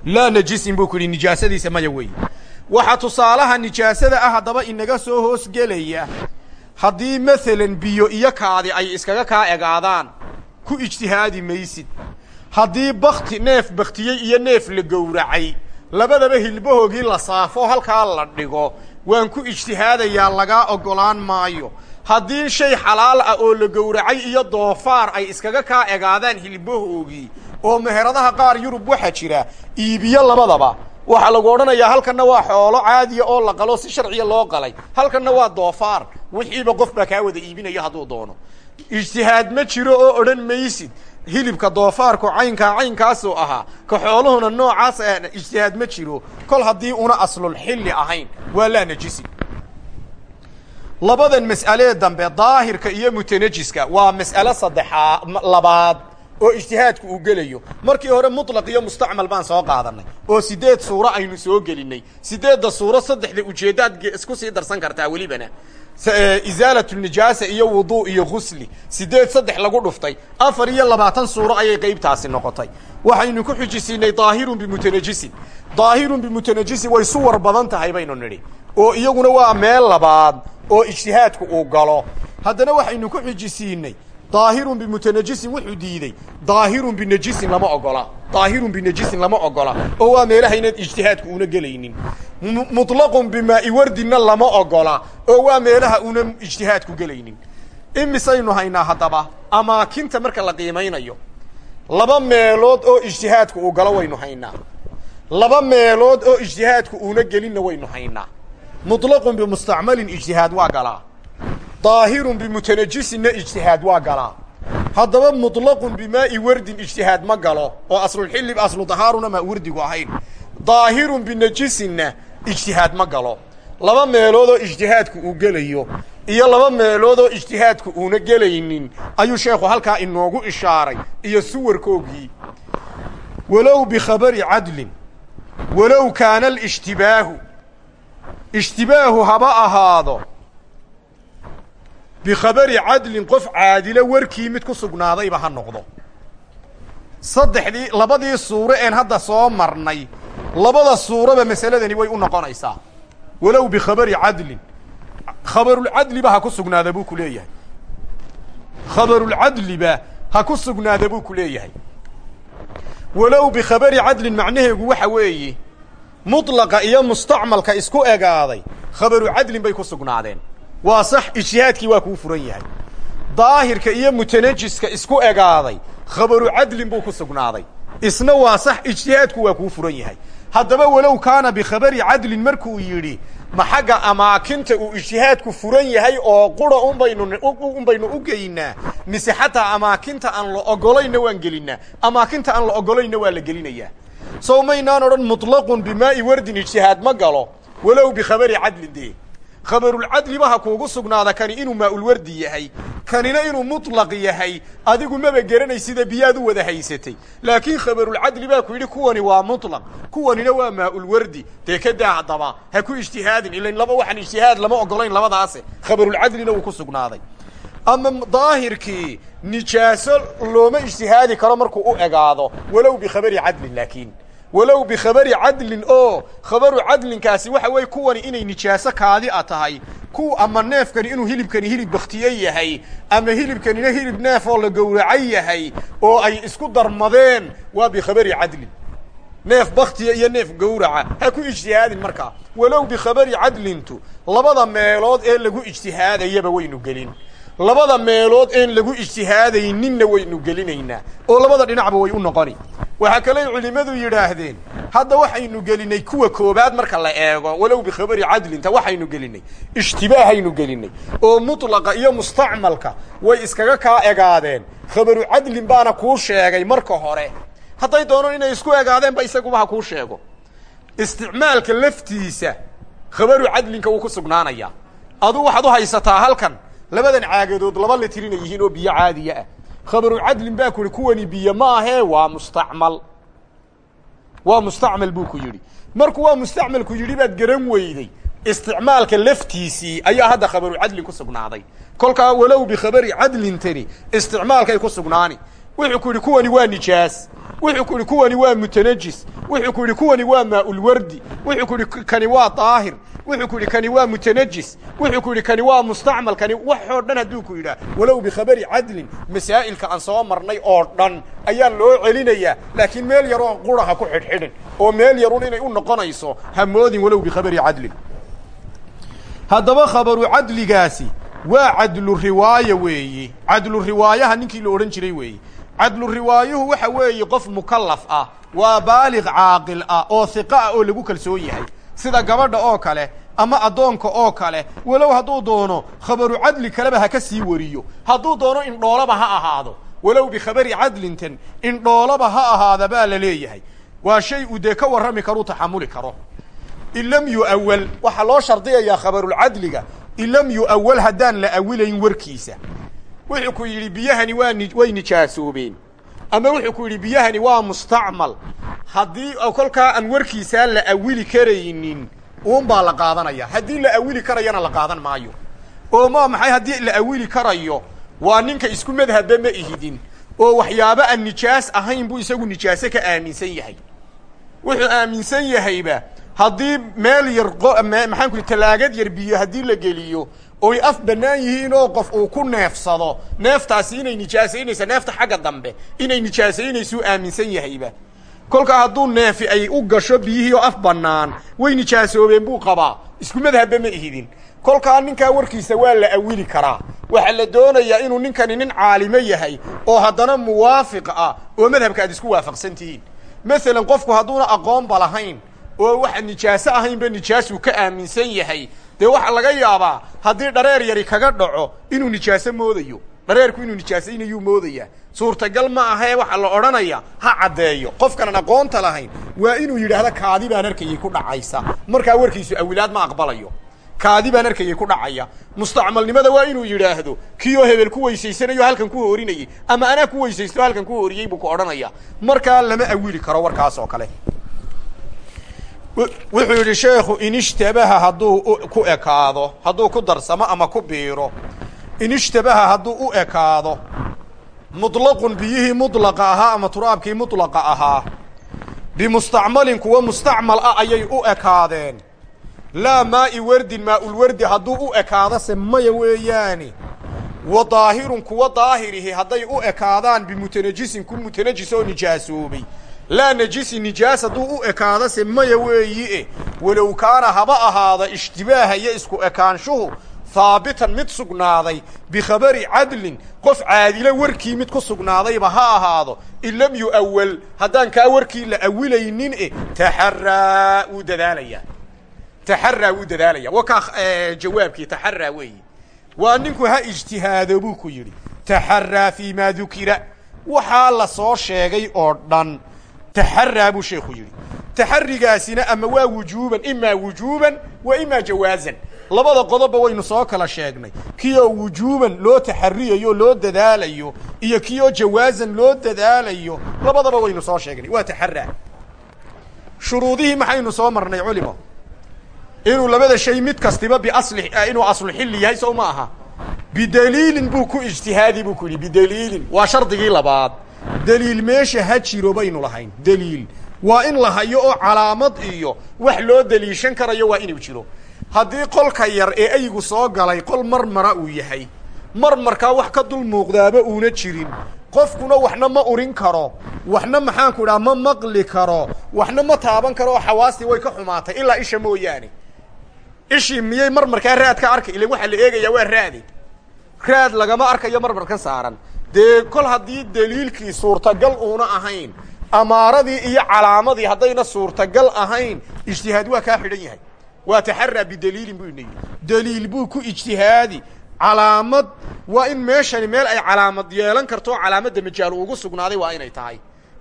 S1: Laa najisin buu ku yidhi nijaasadiisa maya weeye waxaa tusaalaha nijaasada ah haddaba inaga soo hoosgelaya haddii masalan biyo iyo kaadi ay iskaga kaa egaadaan ku ijtihaadi maysid. Haddii bakti neef baktiyey iyo neef la gowracay labadaba hilbahoogii la saafo halkaa la dhigo waan ku ijtihaadayaa lagaa oggolaan maayo. Haddii shay xalaal ah oo la gowracay iyo doofaar ay iskaga kaa egaadaan hilbahoogii oo meheradaha qaar yurub waxaa jira iibiyo labadaba waxaa lagu odhanayaa halkanna waa xoolo caadiya oo la qalo si sharciya loo qalay. Halkanna waa doofaar. Wixiiba qof baa kaa wada iibinayo hadduu doono. Ijtihaad ma jiro oo odhan maysid. Hilibka doofaarku caynkaa caynkaasuu ahaa ka xooluhuna noocaas ijtihaad ma jiro. Kol haddii una aslulxilli ahayn waa laa najisi labadan mas'alee dambe daahirka iyo mutanajiska waa mas'ale saddexaa labaad oo ijtihaadku uu gelayo. Markii hore mutlaq iyo mustacmal baan soo qaadanay. Oo sideed suuro aynu soo gelinay. Sideedda suuro saddexda ujeeddaad isku sii darsan kartaa welibana. Isaalat nijaasa iyo wuduu iyo gusli sideed saddex lagu dhuftay. Afar iyo labaatan suuro ayay qeybtaasi noqotay. Waxaynu ku xujisiinay daahirun bimutanajisin daahirun bimutanajisin way suwar badan tahay baynu nidhi. Oo iyaguna waa meel labaad oo ijtihaadku uu galo. Haddana waxaynu ku xujisiinay daahirun bimutanajisin wuxuu diidey daahirun binajisin lama ogola. Daahirun binajisin lama ogola. Oo waa meelahaynan ijtihaadku una gelaynin. Muطlaqun bimaa'i wardinna lama ogola. Oo waa meelaha una ijtihaadku gelaynin. Imisaynu haynaa haddaba amaakinta marka la qiimaynayo laba meelood oo ijtihaadku uu galo waynu haynaa. Laba meelood oo ijtihaadku uuna gelinna waynu haynaa. Muطlaqun bimustacmalin ijtihaad waa galaa daahirun bimutanajisinna ijtihaad waa galaa haddaba muطlaqun bimaa'i wardin ijtihaad ma galo oo aslulxilli aslu dahaaruna maa wardigu ahayn daahirun binajisinna ijtihaad ma galo laba meelood oo ijtihaadku uu gelayo iyo laba meelood oo ijtihaadku uuna gelaynin ayuu sheekhu halkaa inoogu ishaaray iyo suwarkoogii walow bikhabari cadlin walow kaana alishtibaahu ishtibaahu haba ahaado bikhabari cadlin qof caadilo warkii mid ku sugnaadayba ha noqdo. Saddexdii labadii suuro een hadda soo marnay labada suuraba masaladani way u noqonaysaa. Walow bikhabari cadlin. Khabarulcadliba ha ku sugnaada buu ku leeyahay. Khabarulcadliba ha ku sugnaada buu ku leeyahay. Walow bikhabari cadlin macnaheegu waxa weeye mutlaqa iyo mustacmalka isku egaaday khabaru cadlin bay ku sugnaadeen waa sax ijtihaadkii waa kuu furan yahay. Daahirka iyo mutanajiska isku egaaday khabaru cadlin buu ku sugnaaday. Isna waa sax ijtihaadku waa kuu furan yahay. Haddaba walow kaana bikhabari cadlin markuu yidhi ma xagga amaakinta uu ijtihaadku furan yahay oo qura unbaynu un baynu u geynaa mise xataa amaakinta aan la ogolayna waan gelinaa amaakinta aan la ogolayna waa la gelinayaa. Sow maynaan odhan muطlaqun bimaa'i wardin ijtihaad ma galo walow bikhabari cadlin dee khabarulcadliba ha kuugu sugnaada kani inuu maaulwardi yahay kanina inuu mutlaq yahay adigu maba geranaysida biyaad u wada haysatay. Laakiin khabarulcadli baa ku yidhi kuwani waa mutlaq kuwanina waa maaulwardi dee ka daa haddaba ha ku ijtihaadin ilan laba waxaan ijtihaad lama ogolayn labadaase. Khabarulcadlina uu ku sugnaaday. Ama daahirkii nijaaso looma ijtihaadi karo markuu u egaado walow bikhabari cadlin laakiin walow bikhabari cadlin oo khabaru cadlinkaasi waxa weeye kuwani inay nijaaso kaadi a tahay. Ku ama neefkani inuu hilibkani hilib bakhtiye yahay ama hilibkanina hilib neef oo la gowracay yahay oo ay isku darmadeen waa bikhabari cadlin. Neef baktiya iyo neef gowraca ha ku ijtihaadin markaa walow bikhabari cadlintu labada meelood ee lagu ijtihaadayaba waynu gelin labada meelood een lagu ijtihaadayninna waynu gelinaynaa oo labada dhinacba way u noqoni. Waxaa kaley culimmadu yidhaahdeen hadda waxaynu gelinay kuwa koobaad marka la eego walow bikhabari cadlinta waxaynu gelinay ishtibaahaynu gelinay oo mutlaqa iyo mustacmalka way iskaga kaa egaadeen. Khabaru cadlin baana kuu sheegay marka hore. Hadday doonaan inay isku egaadeenba isaguba ha kuu sheego. Isticmaalka laftiisa khabaru cadlinka wuu ku sugnaanayaa. Aduu waxaad u haysataa halkan labadan caagadood laba litir inay yihiin oo biyo caadiya ah. Khabaru cadlin baa ku yihi kuwani biyo ma ahee waa mustacmal. Waa mustacmal buu ku yidhi. Markuu waa mustacmalku yidhi baad garan weyday. Isticmaalka laftiisii ayaa hadda khabaru cadlin ku sugnaaday. Kolkaa walow bikhabari cadlintani isticmaalkay ku sugnaani wuxuu ku yidhi kuwani waa nijaas. Wuxuu ku yidhi kuwani waa mutanajis. Wuxuu ku yidhi kuwani waa maaulwardi wuxuu ku yidhi kani waa daahir. Wuxuu ku yidhi kani waa mutanajis. Wuxuu ku yidhi kani waa mustacmal. Kani waxoo dhan hadduu ku yidhaah walow bikhabari cadlin masaa'ilka aan soo marnay oo dhan ayaa loo celinayaa laakiin meel yaroon qura ha ku xidhxidhin oo meel yarun inay u noqonayso ha moodin walow bikhabari cadlin. Haddaba khabaru cadligaasi waa cadlu riwaaya weeyi. Cadlu riwaayaha ninkii la odhan jiray weeyi cadlu riwaayuhu waxa weeye qof mukallaf ah waa baaliq caaqil ah oo hiqa ah oo lagu kalsoon yahay. Sida gabadha oo kale ama addoonka oo kale. Walow hadduu doono khabaru cadli kaleba ha ka sii wariyo. Hadduu doono indhoolaba ha ahaado. Walow bikhabari cadlintan indhoolaba ha ahaada baa la leeyahay. Waa shay uu dee ka warrami karuu taxamuli karo. In lam yu'awal waxaa loo shardiyayaa khabarulcadliga in lam yu'awal haddaan la awilayn warkiisa wuxuu ku yidhi biyahani waa way nijaasoobeen ama wuxuu ku yidhi biyahani waa mustacmal. Haddii kolkaa aan warkiisaa la awili karaynin uun baa la qaadanaya. Haddii la awili karayana la qaadan maayo. Oo ma maxay haddii la awili karayo waa ninka isku madhabba ma ihidin. Oo waxyaabo aan nijaas ahayn buu isagu nijaaso ka aaminsan yahay. Wuxuu aaminsan yahayba haddii meel yar maxaan ku yidhi tallaagad yar biyo haddii la geliyo oy af bannaan yihiin oo qof uu ku neefsado. Neeftaasi inay nijaasaynaysa neefta xagga dambe inay nijaasaynaysu aaminsan yahayba. Kolkaa hadduu neefi ay u gasho biyihii oo af bannaan way nijaasoobeen buu qabaa. Isku madhabba ma ihidin. Kolkaa ninkaa warkiisa waa la awili karaa. Waxaa la doonayaa inuu ninkani nin caalimo yahay oo haddana muwaafiq ah oo madhabka aad isku waafaqsan tihiin. Masalan qofku hadduuna aqoonba lahayn oo waxa nijaaso ahaynba nijaasuu ka aaminsan yahay dee waxaa laga yaabaa haddii dhareer yari kaga dhaco inuu nijaaso moodayo. Dhareerku inuu nijaasaynayuu moodayaa. Suurtagal ma ahee waxaa la odhanaya ha caddeeyo. Qofkanan aqoonta lahayn waa inuu yidhaahdo kaadi baan arkayay ku dhacaysa. Markaa warkiisu awilaad ma aqbalayo. Kaadi baan arkayay ku dhacaya. Mustacmalnimada waa inuu yidhaahdo kioo hebel ku weysaysanayo halkan ku hoorinayay. Ama anaa ku weysaysto halkan ku hooriyey buu ku odhanaya. Markaa lama awili karo warkaas oo kale wuxuu yidhi sheekhu in ishtabaha hadduu ku ekaado hadduu ku darsamo ama ku biiro in ishtabaha hadduu u ekaado muطlaqun biyihii muطlaqa ahaa ama turaabkii muطlaqa ahaa bimustacmalin kuwa mustacmal ah ayay u ekaadeen laa maa'i wardin maaulwardi hadduu u ekaado se maya weeyaani wa daahirun kuwa daahirihi hadday u ekaadaan bimutanajisin ku mutanajis oo nijaasoobay laa najisi nijaas hadduu u ekaado se maya weeyi-e walow kaana haba ahaada ishtibaaha iyo isku ekaanshuhu haabitan mid sugnaaday bikhabari cadlin qof caadilo warkii mid ku sugnaadayba ha ahaado in lam yu'awal haddaan kaa warkii la awilaynin e taxaraa wuu dadaalayaa taxaraa wuu dadaalaya. Wa kaa jawaabkii taxaraa weeyi. Waa ninku ha ijtihaado buu ku yidhi taxaraa fii maa dukira. Waxaa la soo sheegay oo dhan taxaraa buu sheekhu yidhi taxarigaasina ama waa wujuuban imaa wujuuban wa imaa jawaazan labada qodobba waynu soo kala sheegnay kii oo wujuuban loo taxariyayo loo dadaalayo iyo kii oo jawaazan loo dadaalayo labadaba waynu soo sheegnay waa taxaraa shuruudihii maxaynu soo marnay culimo inuu labada shay mid kastiba biasli inuu aslu xilli yahay sow ma aha bidaliilin buu ku ijtihaadi buu ku yidhi bidaliilin waa shardigii labaad daliil meesha ha jiro baynu lahayn. Daliil. Waa in la hayo oo calaamad iyo wax loo daliishan karayo waa inuu jiro. Haddii qolka yar ee aygu soo galay qol marmara uu yahay marmarkaa wax ka dul muuqdaaba uuna jirin. Qofkuna waxna ma urin karo waxna maxaanku idhaha ma maqli karo waxna ma taaban karo oo xawaastii way ka xumaatay ilaa isha mooyaane. Ishii miyay marmarkaa raad ka arkay ilan waxaa la eegayaa waa raade raad lagama arkayo marmarkan saaran dee kol haddii daliilkii suurtagal uuna ahayn amaaradii iyo calaamadii haddayna suurtagal ahayn ijtihaad waa kaa xidhan yahay. Waa taxaraa bidaliilin buu ina yidhi. Daliil buu ku ijtihaadi. Calaamad waa in meeshani meel ay calaamad yeelan karto oo calaamadda majaal ugu sugnaaday waa inay tahay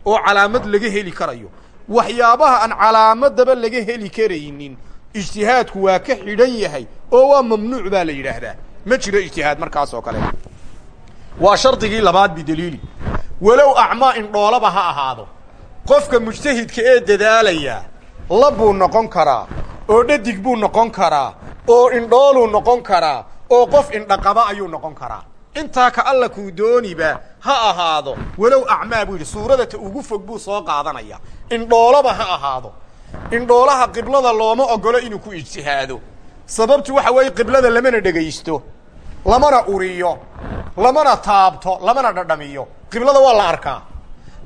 S1: oo calaamad laga heli karayo. Waxyaabaha aan calaamadaba laga heli karaynin ijtihaadku waa ka xidhan yahay oo waa mamnuuc baa la yidhaahdaa. Ma jiro ijtihaad markaas oo kale waa shardigii labaad bidaliili walow acmaa indhoolaba ha ahaado qofka mujtahidka ee dadaalaya lab buu noqon karaa oo dhadig buu noqon karaa oo indhooluu noqon karaa oo qof indhaqaba ayuu noqon karaa. Intaa ka alla kuu dooniba ha ahaado walow acmaa buu yidhi suurada ta ugu fog buu soo qaadanaya. Indhoolaba ha ahaado indhoolaha qiblada looma ogolo inuu ku ijtihaado. Sababtu waxa weeye qiblada lamana dhegaysto lamana uriyo lamana taabto lamana dhadhamiyo. Qiblada waa la arkaa.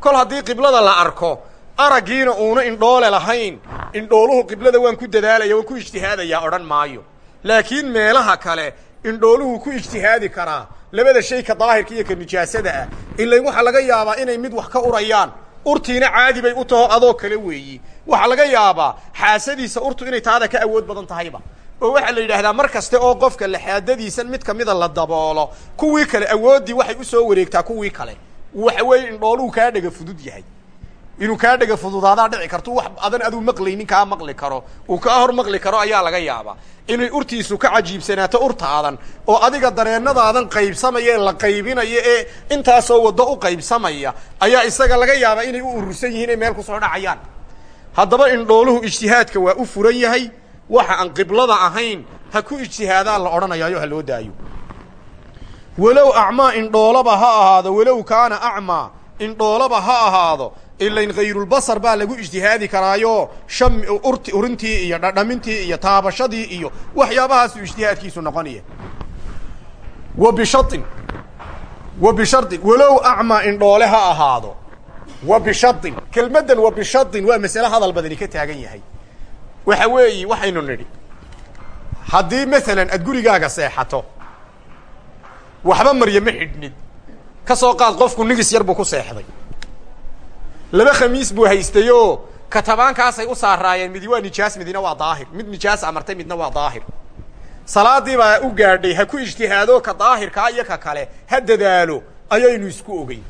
S1: Kol haddii qiblada la arko araggiina uuna indhoole lahayn indhooluhu qiblada waan ku dadaalaya waan ku ijtihaadayaa odhan maayo. Laakiin meelaha kale indhooluhu ku ijtihaadi karaa labada shay ka daahirka iyo ka nijaasada ah. Ilain waxaa laga yaabaa inay mid wax ka urayaan urtiina caadi bay u taho adoo kale weeyi. Waxaa laga yaabaa xaasadiisa urtu inay taada ka awood badan tahayba oo waxaa la yidhaahdaa mar kaste oo qofka laxaadadiisan mid kamida la daboolo kuwii kale awooddii waxay u soo wareegtaa kuwii kale. Waxa weeye indhooluhu kaa dhega fudud yahay. Inuu kaa dhega fududaadaa dhici karto wax adan aduu maqlaynin kaa maqli karo uu kaa hor maqli karo ayaa laga yaabaa. Inay urtiisu ka cajiibsanaato urtaadan oo adiga dareennadaadan qaybsamaya ee la qaybinaya ee intaasoo waddo u qaybsamaya ayaa isaga laga yaabaa inay u urursan yihiin ay meel ku soo dhacayaan. Haddaba indhooluhu ijtihaadka waa u furan yahay waxa aan qiblada ahayn ha ku ijtihaadaan la odhanayaayo ha loo daayo. Walow acmaa indhoolaba ha ahaado walow kaana acmaa indhoolaba ha ahaado ilain hayrulbasar baa lagu ijtihaadi karaayo sham urti urintii iyo dhadhamintii iyo taabashadii iyo waxyaabahaasu ijtihaadkiisu noqonaya wa bishain wa bishardin walow acmaa indhoole ha ahaado wa bishadin kelmaddan wa bishadin waa masale waxa weeyi waxaynu nidhi haddii masalan aad gurigaaga seexato waxba marya ma xidhnid. Ka soo qaad qofku nigis yar buu ku seexday. Laba khamiis buu haystayoo katabaankaasay u saaraayeen midi waa nijaas midina waa daahir. Mid nijaas amartay midna waa daahir. Salaadii baa u gaadhay ha ku ijtihaado ka daahirkaa iyo ka kale ha dadaalo ayaynu isku ogeyn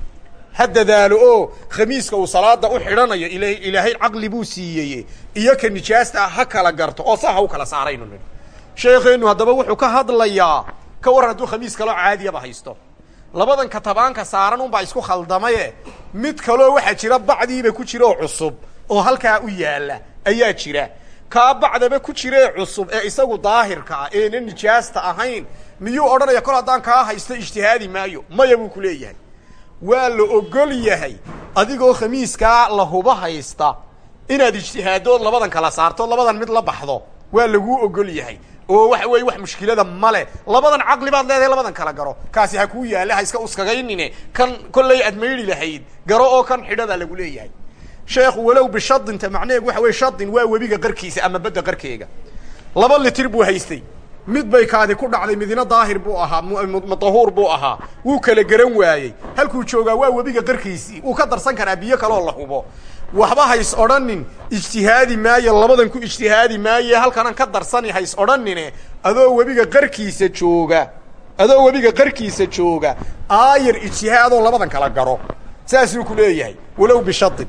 S1: ha dadaalo oo khamiiska uu salaada u xidhanayo ila ilaahay caqli buu siiyey iyo ka nijaasta ha kala garto oo saa ha kala saaraynu nidhi. Sheekeennu haddaba wuxuu ka hadlayaa ka waran hadduu khamiis kaloo caadiyaba haysto. Labadan katabaanka saaran unbaa isku khaldamaye. Mid kaloo waxaa jira bacdiiba ku jira oo cusub oo halkaa u yaalla ayaa jira. Kaa bacdaba ku jiree cusub ee isagu daahirka ah eena nijaasta ahayn miyuu odhanaya kol haddaan kaa haysto ijtihaadi maayo maya buu ku leeyahay waa la ogol yahay adigoo khamiiskaa la huba haysta. Inaad ijtihaadood labadan kala saarto labadan mid la baxdo waa laguu ogol yahay. Oo waxa weeye wax mushkilada male. Labadan caqli baad leedahay labadan kala garo. Kaasi ha kuu yaalla ha iska uskagaynine kan kollay aad maydhi lahayd garo oo kan xidhadaa lagu leeyahay. Sheekhu walow bishadinta macnaheegu waxa weye shadin waa webiga qarkiisa ama badda qarkeega laba litir buu haystay mid bay kaadi ku dhacday midina daahir buu ahaa mutahuur buu ahaa. Wuu kala garan waayey. Halkuu joogaa waa webiga qarkiisii wuu ka darsan karaa biyo kaloo la hubo. Waxba hays odhanin ijtihaadi maayo labadan ku ijtihaadi maaye halkanan ka darsani hays odhanine adoo webiga qarkiisa jooga adoo webiga qarkiisa jooga aayar ijtihaadoo labadan kala garo. Saasuu ku leeyahay. Walow bishadin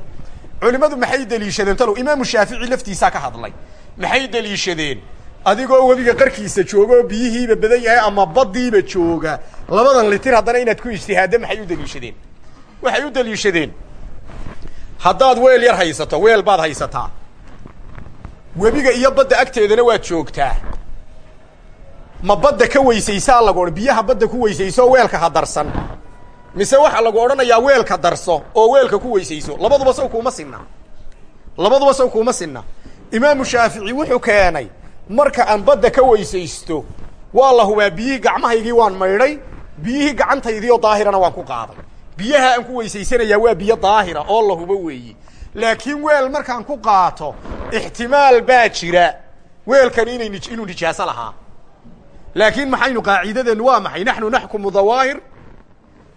S1: culimmadu maxay deliishadeen? Talow imaamu shaafici laftiisaa ka hadlay. Maxay deliishadeen adigoo webiga qarkiisa jooga oo biyihiiba badan yahay ama badiiba jooga. Labadan litir haddana inaad ku ijtihaadda maxay u deliishadeen waxay u deliishadeen haddaad weel yar haysato weel baad haysataa. Webiga iyo badda agteedana waad joogtaa. Ma badda ka weysaysaa lagu odhan biyaha badda ku weysayso weelka ha darsan. Mise waxaa lagu odhanayaa weelka darso oo weelka ku weysayso. Labaduba saw kuuma sinna. Labaduba saw kuuma sinna. Imaamu shaafici wuxuu keenay marka aan badda ka weysaysto waa la hubaa biyihii gacmahaygii waan maydhay biyihii gacantaydii oo daahirana waan ku qaaday. Biyaha aan ku weysaysanayaa waa biyo daahira oo la hubo weeyi. Laakiin weel markaan ku qaato ixtimaal baa jira. Weelkan inay nij inuu nijaaso lahaa. Laakiin maxaynu qaacidadeennu waa maxay? Naxnu naxkumu dawaahir.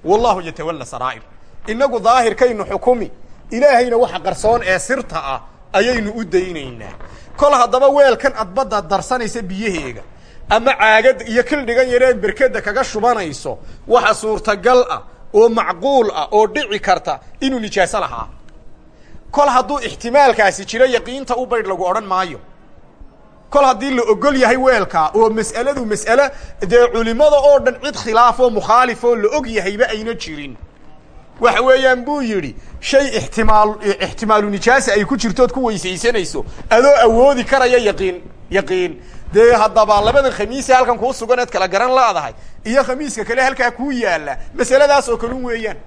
S1: Wallahu yatawalla saraa'ir. Innagu daahirkaynu xukumi. Ilaahayna waxa qarsoon ee sirta ah ayaynu u daynaynaa kol haddaba weelkan ad badda darsanaysa biyaheega ama caagad iyo kildhigan yareed berkeda kaga shubanayso waxa suurtagal ah oo macquul ah oo dhici karta inuu nijaaso lahaa. Kol hadduu ixtimaalkaasi jiro yaqiinta u baydh lagu odhan maayo. Kol haddii la ogol yahay weelkaa oo mas'aladu mas'ale dee culimmada oo dhan cid khilaafoo mukhaalifoo la og yahayba ayna jirin waxa weeyaan buu yidhi shay ixtimaal ixtimaalu nijaasa ay ku jirtood ku weysaysanayso adoo awoodi karaya yaqiin yaqiin. Dee haddaba labadan khamiise halkan kuu sugan eed kala garan laadahay iyo khamiiska kale halkaa kuu yaalla. Masaladaas oo kalun weeyaan.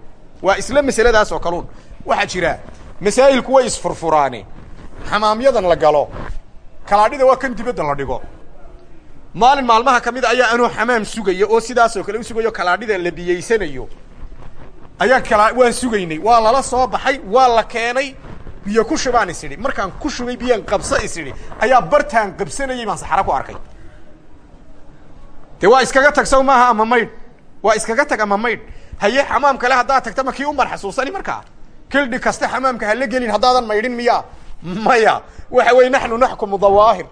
S1: Waa isla masaladaas oo kaluun. Waxaa jira masaa'ilku way isfurfuraane xamaamyadan la galo kalaadhida waa kan dibadda la dhigo. Maalin maalmaha ka mid a ayaa anuu xamaam sugaya oo sidaasoo kale u sugayo kalaadhida la biyeysanayo ayaan kala waan sugaynay waa lala soo baxay waa la keenay biyo ku shubaan is idhi markaan ku shubay biyaan qabso is ayaa bartaan qabsanayay baan saxaro ku arkay. Dee waa iskaga tag saw maaha ama maydh? Waa iskaga tag ama maydh? Haye xamaam kale haddaad tagta ma kii umar markaa kildhi kaste xamaamka hala gelin haddaadan maydhin miya? Maya. Waxa weye naxnu naxkumu dawaahir.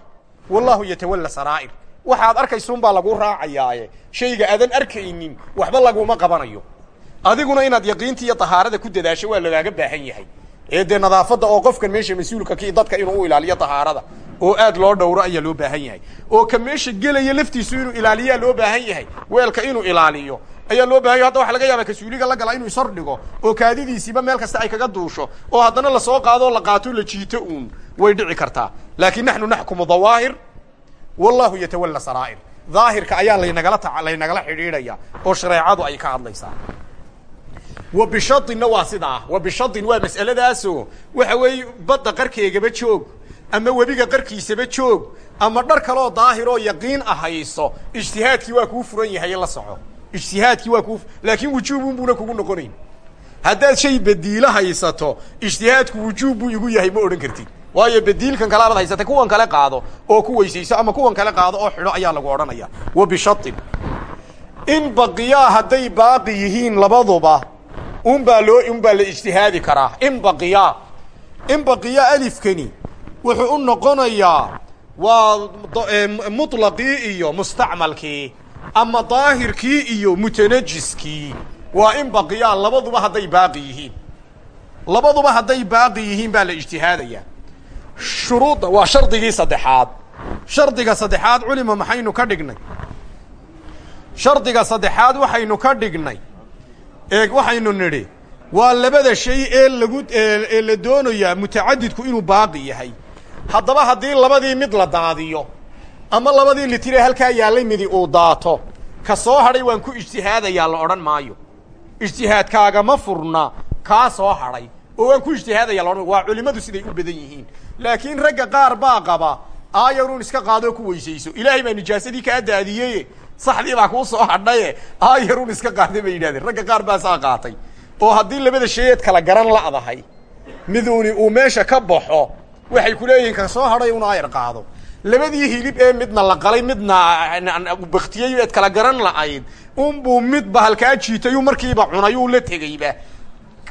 S1: Wallahu yatawalla saraa'ir. Waxaad arkaysuun baa lagu raacayaaye. Shayga aadan arkaynin waxba laguma qabanayo adiguna inaad yaqiinta iyo tahaarada ku dadaasho waa lagaaga baahan yahay. Ee dee nadaafadda oo qofkan meesha mas'uulka ki dadka inuu u ilaaliyo tahaarada oo aad loo dhowro ayaa loo baahan yahay. Oo ka meesha gelaya laftiisu inuu ilaaliyaa loo baahan yahay weelka inuu ilaaliyo ayaa loo baahan yahy hadda waxa laga yaaba kasuuliga la gala inuu ishor dhigo oo kaadidiisiiba meel kasta ay kaga duusho oo haddana la soo qaadoo la qaato la jiito uun way dhici kartaa. Laakiin naxnu naxkumu dawaahir wallahu yatawalla saraa'ir. Daahirka ayaa laynagala ta laynagala xidhiidhaya oo shareecadu ay ka hadlaysaa wa bishadinna waa sidaa wa bishadin waa mas'aladaasoo waxa weeye badda qarkeegaba joog ama webiga qarkiisaba joog ama dhar kaleoo daahiroo yaqiin ahayso ijtihaadkii waa kuu furan yahay la soco. Ijtihaadkii waa kuu laakiin wujuubun buuna kugu noqonayn. Haddaad shay bediilo haysato ijtihaadku wujuub buu igu yahay ma odhan kartid. Waayo bediilkan kale abaad haysatay kuwan kale qaado oo ku weysayso ama kuwan kale qaado oo xidho ayaa lagu odhanaya. Wa bishatin in baqiyaa hadday baaqi yihiin labaduba un baa loo un baa la ijtihaadi karaa. In baqiyaa in baqiyaa alifkani wuxuu u noqonayaa waa muطlaqii iyo mustacmalkii ama daahirkii iyo mutanajiskii waa in baqiyaa labaduba hadday baaqi yihiin. Labaduba hadday baaqi yihiin baa la ijtihaadaya. Shuruudda waa shardigii saddexaad. Shardiga saddexaad culima maxaynu ka dhignay? Shardiga saddexaad waxaynu ka dhignay eeg waxaynu nidhi waa labada shay ee lagu ee la doonayaa mutacadidku inuu baaqi yahay. Haddaba haddii labadii mid la daadiyo ama labadii litire halkaa yaallay midi uu daato ka soo hadhay waan ku ijtihaadayaa la odhan maayo. Ijtihaadkaagama furna kaa soo hadhay oo waan ku ijtihaadaya la odhan waa culimmadu siday u badan yihiin. Laakiin ragga qaar baa qaba aayaruun iska qaadoo ku weysayso ilaahay baa nijaasadii kaa daadiyeye saxdii baa kuu soo hadhaye aayaruun iska qaada bay yidhahdeen. Ragga qaar baa saa qaatay. Oo haddii labada shayeed kala garan la'dahay miduuni uu meesha ka baxo waxay ku leeyihiin ka soo hadhay un aayar qaado. Labadii hilib ee midna la qalay midna baktiyey eed kala garan la'ayd unbuu midba halkaa jiitayuu markiiba cunayuu la tegeyba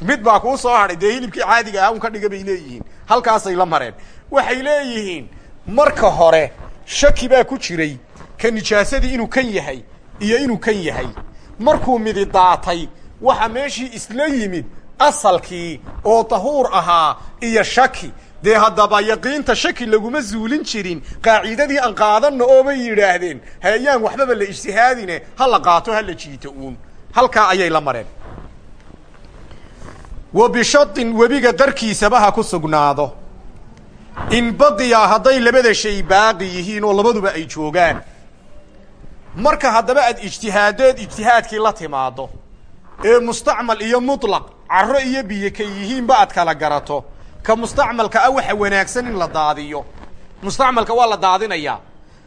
S1: mid baa kuu soo hadhay dee hilibkii caadiga ah un ka dhiga bay leeyihiin. Halkaasay la mareen. Waxay leeyihiin marka hore shaki baa ku jiray ka nijaasadii inuu kan yahay iyo inuu kan yahay. Markuu midi daatay waxa meeshii isla yimid asalkii oo tahuur ahaa iyo shaki. Dee haddaba yaqiinta shaki laguma zuulin jirin. Qaacidadii aan qaadanna oobay yidhaahdeen hayaan waxbaba la ijtihaadine ha la qaato ha la jiito uun. Halkaa ayay la mareen. Wa bishadin webiga darkiisaba ha ku sugnaado. In baqiya hadday labada shay baaqi yihiin oo labaduba ay joogaan marka haddaba aad ijtihaadeed ijtihaadkii la timaado ee mustacmal iyo mutlaq carro iyo biyo ka yihiinba aad kala garato. Ka mustacmalka ah waxa wanaagsan in la daadiyo. Mustacmalka waa la daadinayaa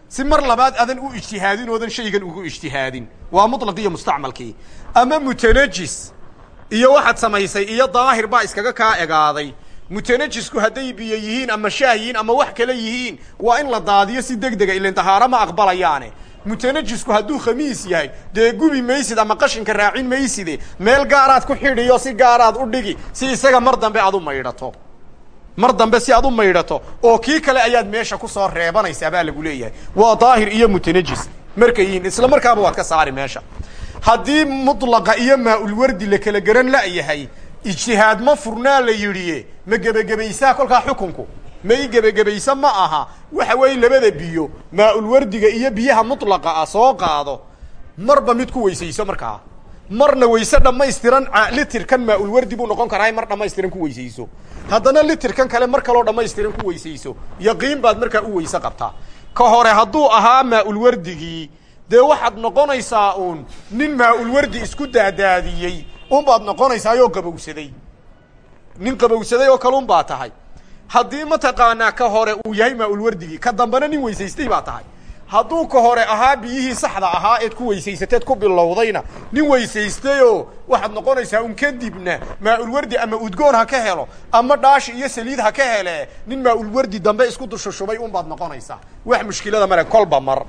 S1: si mar labaad adan u ijtihaadin oodan shaygan ugu ijtihaadin. Waa mutlaq iyo mustacmalkii. Ama mutanajis iyo waxaad samaysay iyo daahir baa iskaga kaa egaaday. Mutanajisku hadday biyo yihiin ama shaah yihiin ama wax kale yihiin waa in la daadiyo si deg dega ilan ma aqbalayaane mutanajisku hadduu khamiis yahay dee gubi maysid ama qashinka raacin mayside meel gaaraad ku xidhiyo si gaaraad u dhigi si isaga mar dambe aad u maydhato. Mar dambe si aad u maydhato oo kii kale ayaad meesha ku soo reebanaysaa baa lagu leeyahay. Waa daahir iyo mutanajis markay yihiin isla markaaba waad ka saari meesha. Haddii mutlaqa iyo maa-ulwardi la kala garan la'yahay ijtihaad ma furnaa la yidhi ma gebagabaysaa kolkaa xukunku ma i gebagabaysa ma aha. Waxa weeye labada biyo maa-ulwardiga iyo biyaha mutlaqa ah soo qaado. Marba mid ku weysayso markaa marna weyse dhammaystiran litirkan maa-ulwardi buu noqon karaa mar dhammaystiran ku weysayso. Haddana litirkan kale mar kaloo dhammaystiran ku weysayso. Yaqiin baad markaa u weyse qabtaa ka hore hadduu ahaa maa-ulwardigii dee waxaad noqonaysaa uun nin maa-ulwardi isku daadaadiyey unbaad noqonaysaayoo qabowsaday nin qabowsaday oo kale un baa tahay haddii mataqaanaa ka hore uu yahay maa-ulwardigii ka dambena nin weysaystay baa tahay. Hadduu ka hore ahaa biyihii saxda ahaa eed ku weysaysateed ku bilowdayna. Nin weysaystayoo waxaad noqonaysaa un kadibna maa-ulwardi ama udgoon ha ka helo ama dhaashi iyo saliid ha ka hele nin maa-ulwardi dambe isku dushushubay unbaad noqonaysaa. Wax mushkilada male kolba mar.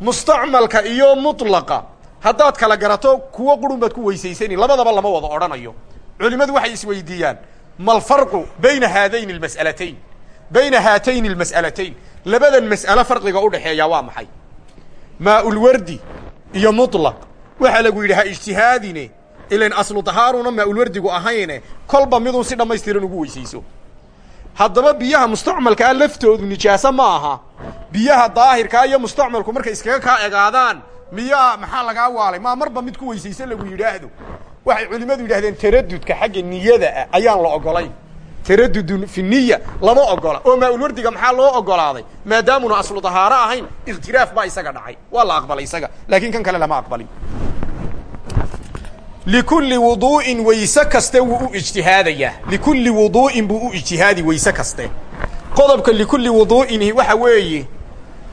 S1: Mustacmalka iyo mutlaqa. Haddaad kala garato kuwo qurun baad ku weysaysani labadaba lama wada odhanayo. Culimmadu waxay isweydiiyaan ma alfarqu bayna haadayni almas'alatayn. Bayna haatayni almas'alatayn. Labadan mas'alo farqiga udhaxeeya waa maxay? Maa-ulwardi iyo mutlaq. Waxaa lagu yidhi ha ijtihaadine ilan aslu dahaaruna maa-ulwardigu ahayne kolba midun si dhammaystiran ugu weysayso. Haddaba biyaha mustacmalkaa laftoodu nijaaso ma aha. Biyaha daahirkaa iyo mustacmalku markay iskaga kaa egaadaan miyaa maxaa lagaa waalay? Maa marba mid ku weysayso lagu yidhaahdo waxay culimmadu yidhahdeen taradudka xagga niyada ah ayaan la ogolayn. Taradudun fi niya lama ogola. Oo maa-ulwardiga maxaa loo ogolaaday? Maadaamuna aslu dahaaro ahayn ikhtiraaf baa isaga dhacay. Waa la aqbalay isaga. Laakiin kan kale lama aqbalin. Likulli wuduu'in weyse kaste wuu u ijtihaadayaa likulli wuduu'in buu u ijtihaadi kaste. Qodobka likulli wuduu'ini waxa weeye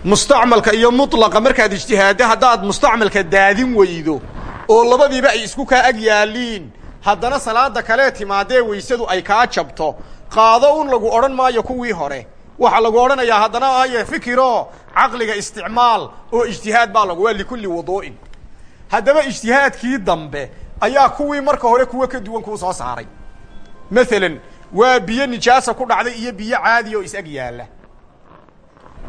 S1: mustacmalka iyo mutlaqa markaad ijtihaaddo haddaad mustacmalka daadin weydo oo labadiiba ay isku kaa ag yaaliin haddana salaada kalee timaadee weysadu ay kaa jabto. Qaado un lagu odhan maayo kuwii hore. Waxaa lagu odhanayaa haddana aye fikiro caqliga isticmaal oo ijtihaad baa lagu waa likulli wuduu'in. Haddaba ijtihaadkii dambe ayaa kuwii marka hore kuwo ka duwan kuu soo saaray. Maalan waa biyo nijaasa ku dhacday iyo biyo caadi oo is-ag yaalla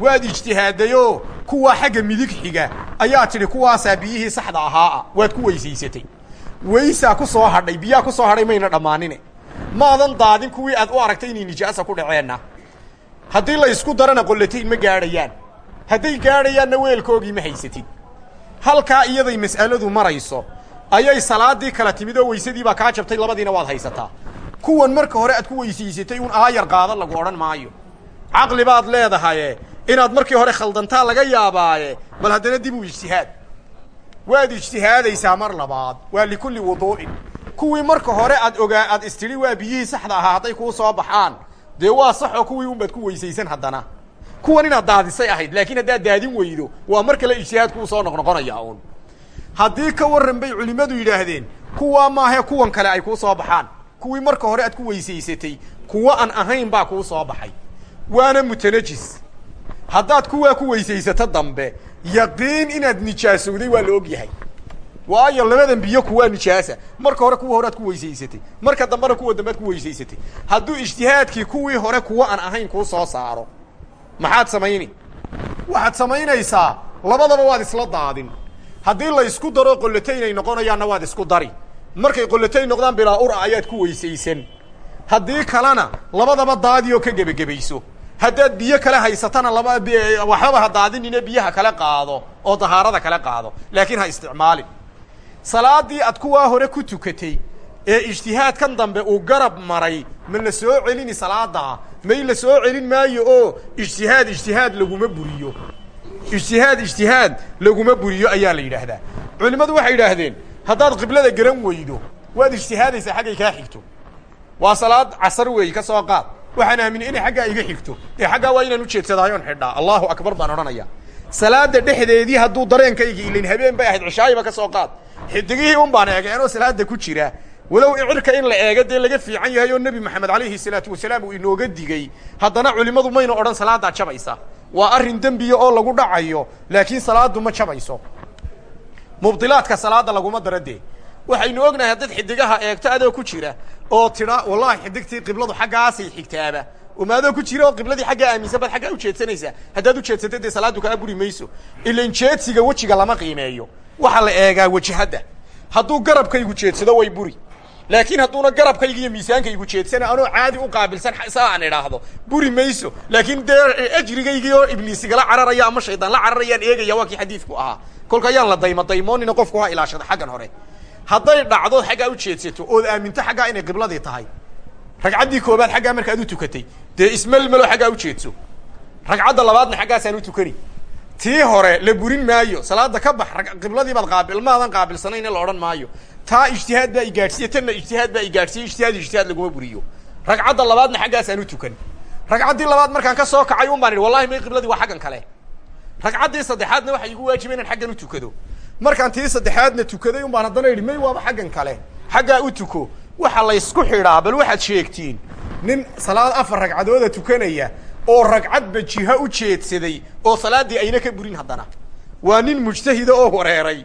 S1: waad ijtihaadayoo kuwaa xagga midig xiga ayaa tidhi kuwaasaa biyihii saxda ahaaa waad ku weysaysatay weysaa ku soo hadhay biyaa ku soo hadhay mayna dhammaanine. Maadan daadin kuwii aad u aragtay inay nijaasa ku dhaceenna. Haddii la ysku darana qollatayn ma gaadhayaan. Hadday gaadhayaanna weelkoogii ma haysatid. Halkaa iyaday mas'aladu marayso ayay salaadii kala timid oo weysadii baa kaa jabtay labadiina waad haysataa. Kuwan marka hore aad ku weysaysatay un aayar qaada lagu odhan maayo caqli baad leedahaye inaad markii hore khaldantaa laga yaabaaye bal haddana dib u ijtihaad. Waad ijtihaadaysaa mar labaad. Waa likulli wuduu'in kuwii marka hore aad ogaa aad istidhi waa biyihii saxda ahaa hadday kuu soo baxaan. Dee waa saxoo kuwii unbaad ku weysaysan haddana. Kuwan inaad daadisay ahayd laakiin haddaad daadin weydo waa mar kale ijtihaad kuu soo noqnoqonaya uun. Haddii ka warran bay culimmadu yidhaahdeen kuwaa maahe kuwan kale ay kuu soo baxaan. Kuwii marka hore aad ku weysaysatay kuwo aan ahayn baa kuu soo baxay waana mutanajis haddaad kuwaa ku weysaysato dambe yaqiin inaad nijaasowday waa la og yahay waayo labadan biyo kuwaa nijaasa marka hore kuwa hore aad ku weysaysatay marka dambena kuwa dambe ad ku weysaysatay hadduu ijtihaadkii kuwii hore kuwo aan ahayn kuu soo saaro maxaad samayni waxaad samaynaysaa labadaba waad isla daadin haddii la isku daro qollatayn ay noqonayaanna waad isku dari markay qollatay noqdaan bilaa ura ayaad ku weysaysan haddii kalena labadaba daadi oo ka gebagebayso haddaad biyo kale haysatana laba waxbaba ha daadinine biyaha kale qaado oo dahaarada kale qaado. Laakiin ha isticmaalin. Salaadii ad kuwaa hore ku tukatay ee ijtihaadkan dambe uu garab maray ma la soo celini salaadaa may la soo celin maayo oo ijtihaad ijtihaad laguma buriyo. Ijtihaad ijtihaad laguma buriyo ayaa la yidhaahdaa. Culimmadu waxay yidhaahdeen haddaad qiblada garan weydo waad ijtihaadaysaa xaggay kaa xigto. Waa salaad casar weey ka soo qaad waxaan aaminay inay xaggaa iga xigto. Ee xaggaa waa inaan ujeedsadaayoon xidhaa. Allahu akbar baan odhanaya. Salaada dhexdeedii hadduu dareenkaygi ilin habeen bay ahayd cishaayiba ka soo qaad. Xidigihii un baan eegeenoo salaada ku jira. Walow icirka in la eego dee laga fiican yahay oo nebi maxamed alayhi salaatu wasalaam uu inooga digey haddana culimmadu mayna odhan salaadaa jabaysa. Waa arrin dembiya oo lagu dhacayo laakiin salaadu ma jabayso. Mubdilaadka salaada laguma dara dee waxaynu ognahay haddaad xidigaha eegto adoo ku jira oo tidha wallahi xidigtii qibladu xaggaasay xigtaaba. Umaadoo ku jira oo qibladii xaggaa aaminsan baad xaggaa ujeedsanaysaa haddaad ujeedsato dee salaadu kaa buri mayso. Ilan jeedsiga wejiga lama qiimeeyo. Waxaa la eegaa wejihadda hadduu garabkaygu jeedsado way buri. Laakiin hadduuna garabkayga iyo miisaankaygu jeedsana anoo caadi u qaabilsan saa aan idhaahdo. Buri mayso. Laakiin dee ajrigaygii oo ibliis igala cararaya ama shaydaan la cararayaan eegaya waa kii xadiidku ahaa. Kolka ayaan la daymo daymoonina qofku ha ilaashada xaggan hore hadday dhacdood xaggaa jeedsato. Ood aaminto xaggaa inay qibladii tahay. Ragcaddii koobaad xaggaa markaad u tukatay. Dee ismelmelo xaggaa jeedso. Ragcadda labaadna xaggaasaan u tukani. Tii hore la burin maayo salaada ka bax qibladii baad qaabil maadan qaabilsanayn in la odhan maayo. Taa ijtihaad baa igaadhsiiye tanna ijtihaad baa igaadhsiiye ijtihaad ijtihaad laguma buriyo. Ragcadda labaadna xaggaasaan u tukan ragcaddii labaad markaan ka soo kacay un baan idhi wallahi may qibladii waa xaggan kale. Ragcaddii saddexaadna waxay igu waajiba inaan xaggan u tukado markaan tii saddexaadna tukaday un baan haddana idhi may waaba xaggan kale. Xaggaa u tuko. Waxa laysku xidhaa bal waxaad sheegtiin. Nin salaad afar ragcadooda tukanaya oo ragcadba jiha u jeedsaday oo salaaddii ayna ka burin haddana. Waa nin mujtahida oo wareeray.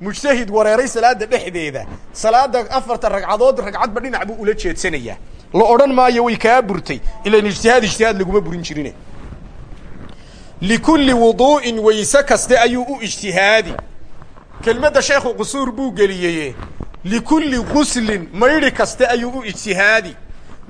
S1: Mujtahid wareeray salaada dhexdeeda. Salaada afarta ragcadood ragcadba dhinac buu ula jeedsanayaa la odhan maayo way kaa burtay. Ilan ijtihaad ijtihaad laguma burin jirine. Likulli wuduu'in wayse kaste ayuu u ijtihaadi kelmadda sheekhu qusuur buu geliyeye. Likulli guslin maydhi kaste ayuu u ijtihaadi.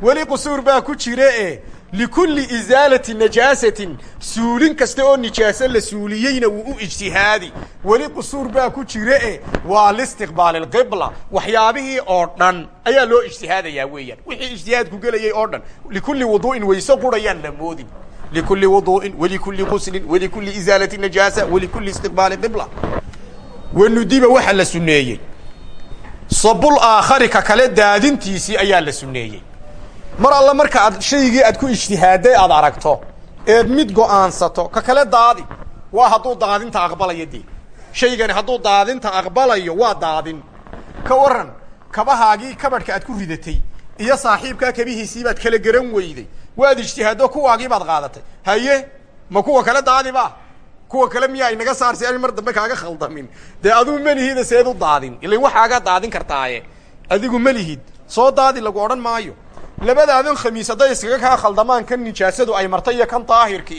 S1: Weli qusuur baa ku jira e likulli isaalati najaasatin suulin kasta oo nijaaso la suuliyeyna wuu u ijtihaadi. Weli qusuur baa ku jira e waa listiqbaali lqibla waxyaabihii oo dhan ayaa loo ijtihaadayaa weeyaan. Wixii ijtihaadku gelayay oo dhan likulli wuduu'in wayse qurayaan la moodin. Likulli wuduu'in walikulli guslin walikulli isaalati najaasa walikulli istiqbaali qibla wanudiba waxaa la sunneeyey. Sabul aakhari ka kale daadintiisii ayaa la sunneeyey. Mar alle marka aad shaygii aad ku ijtihaaday aad aragto eed mid go'aansato ka kale daadi. Waa hadduu daadinta aqbalayo dee. Shaygani hadduu daadinta aqbalayo waa daadin. Ka waran kabahaagii kabadhka aad ku ridatay iyo saaxiibkaa kabihiisii baad kala garan weyday. Waad ijtihaaddo kuwaagii baad qaadatay. Haye ma kuwa kale daadiba kuwa kale miyaa inaga saarsi ani mar dambe kaaga khaldamin. Dee aduu melihida seed u daadin. Ilan waxaagaa daadin kartaaye. Adigu melihid soo daadi lagu odhan maayo. Labadaadan khamiis hadday iskaga kaa khaldamaan kan nijaasadu ay martay iyo kan daahirka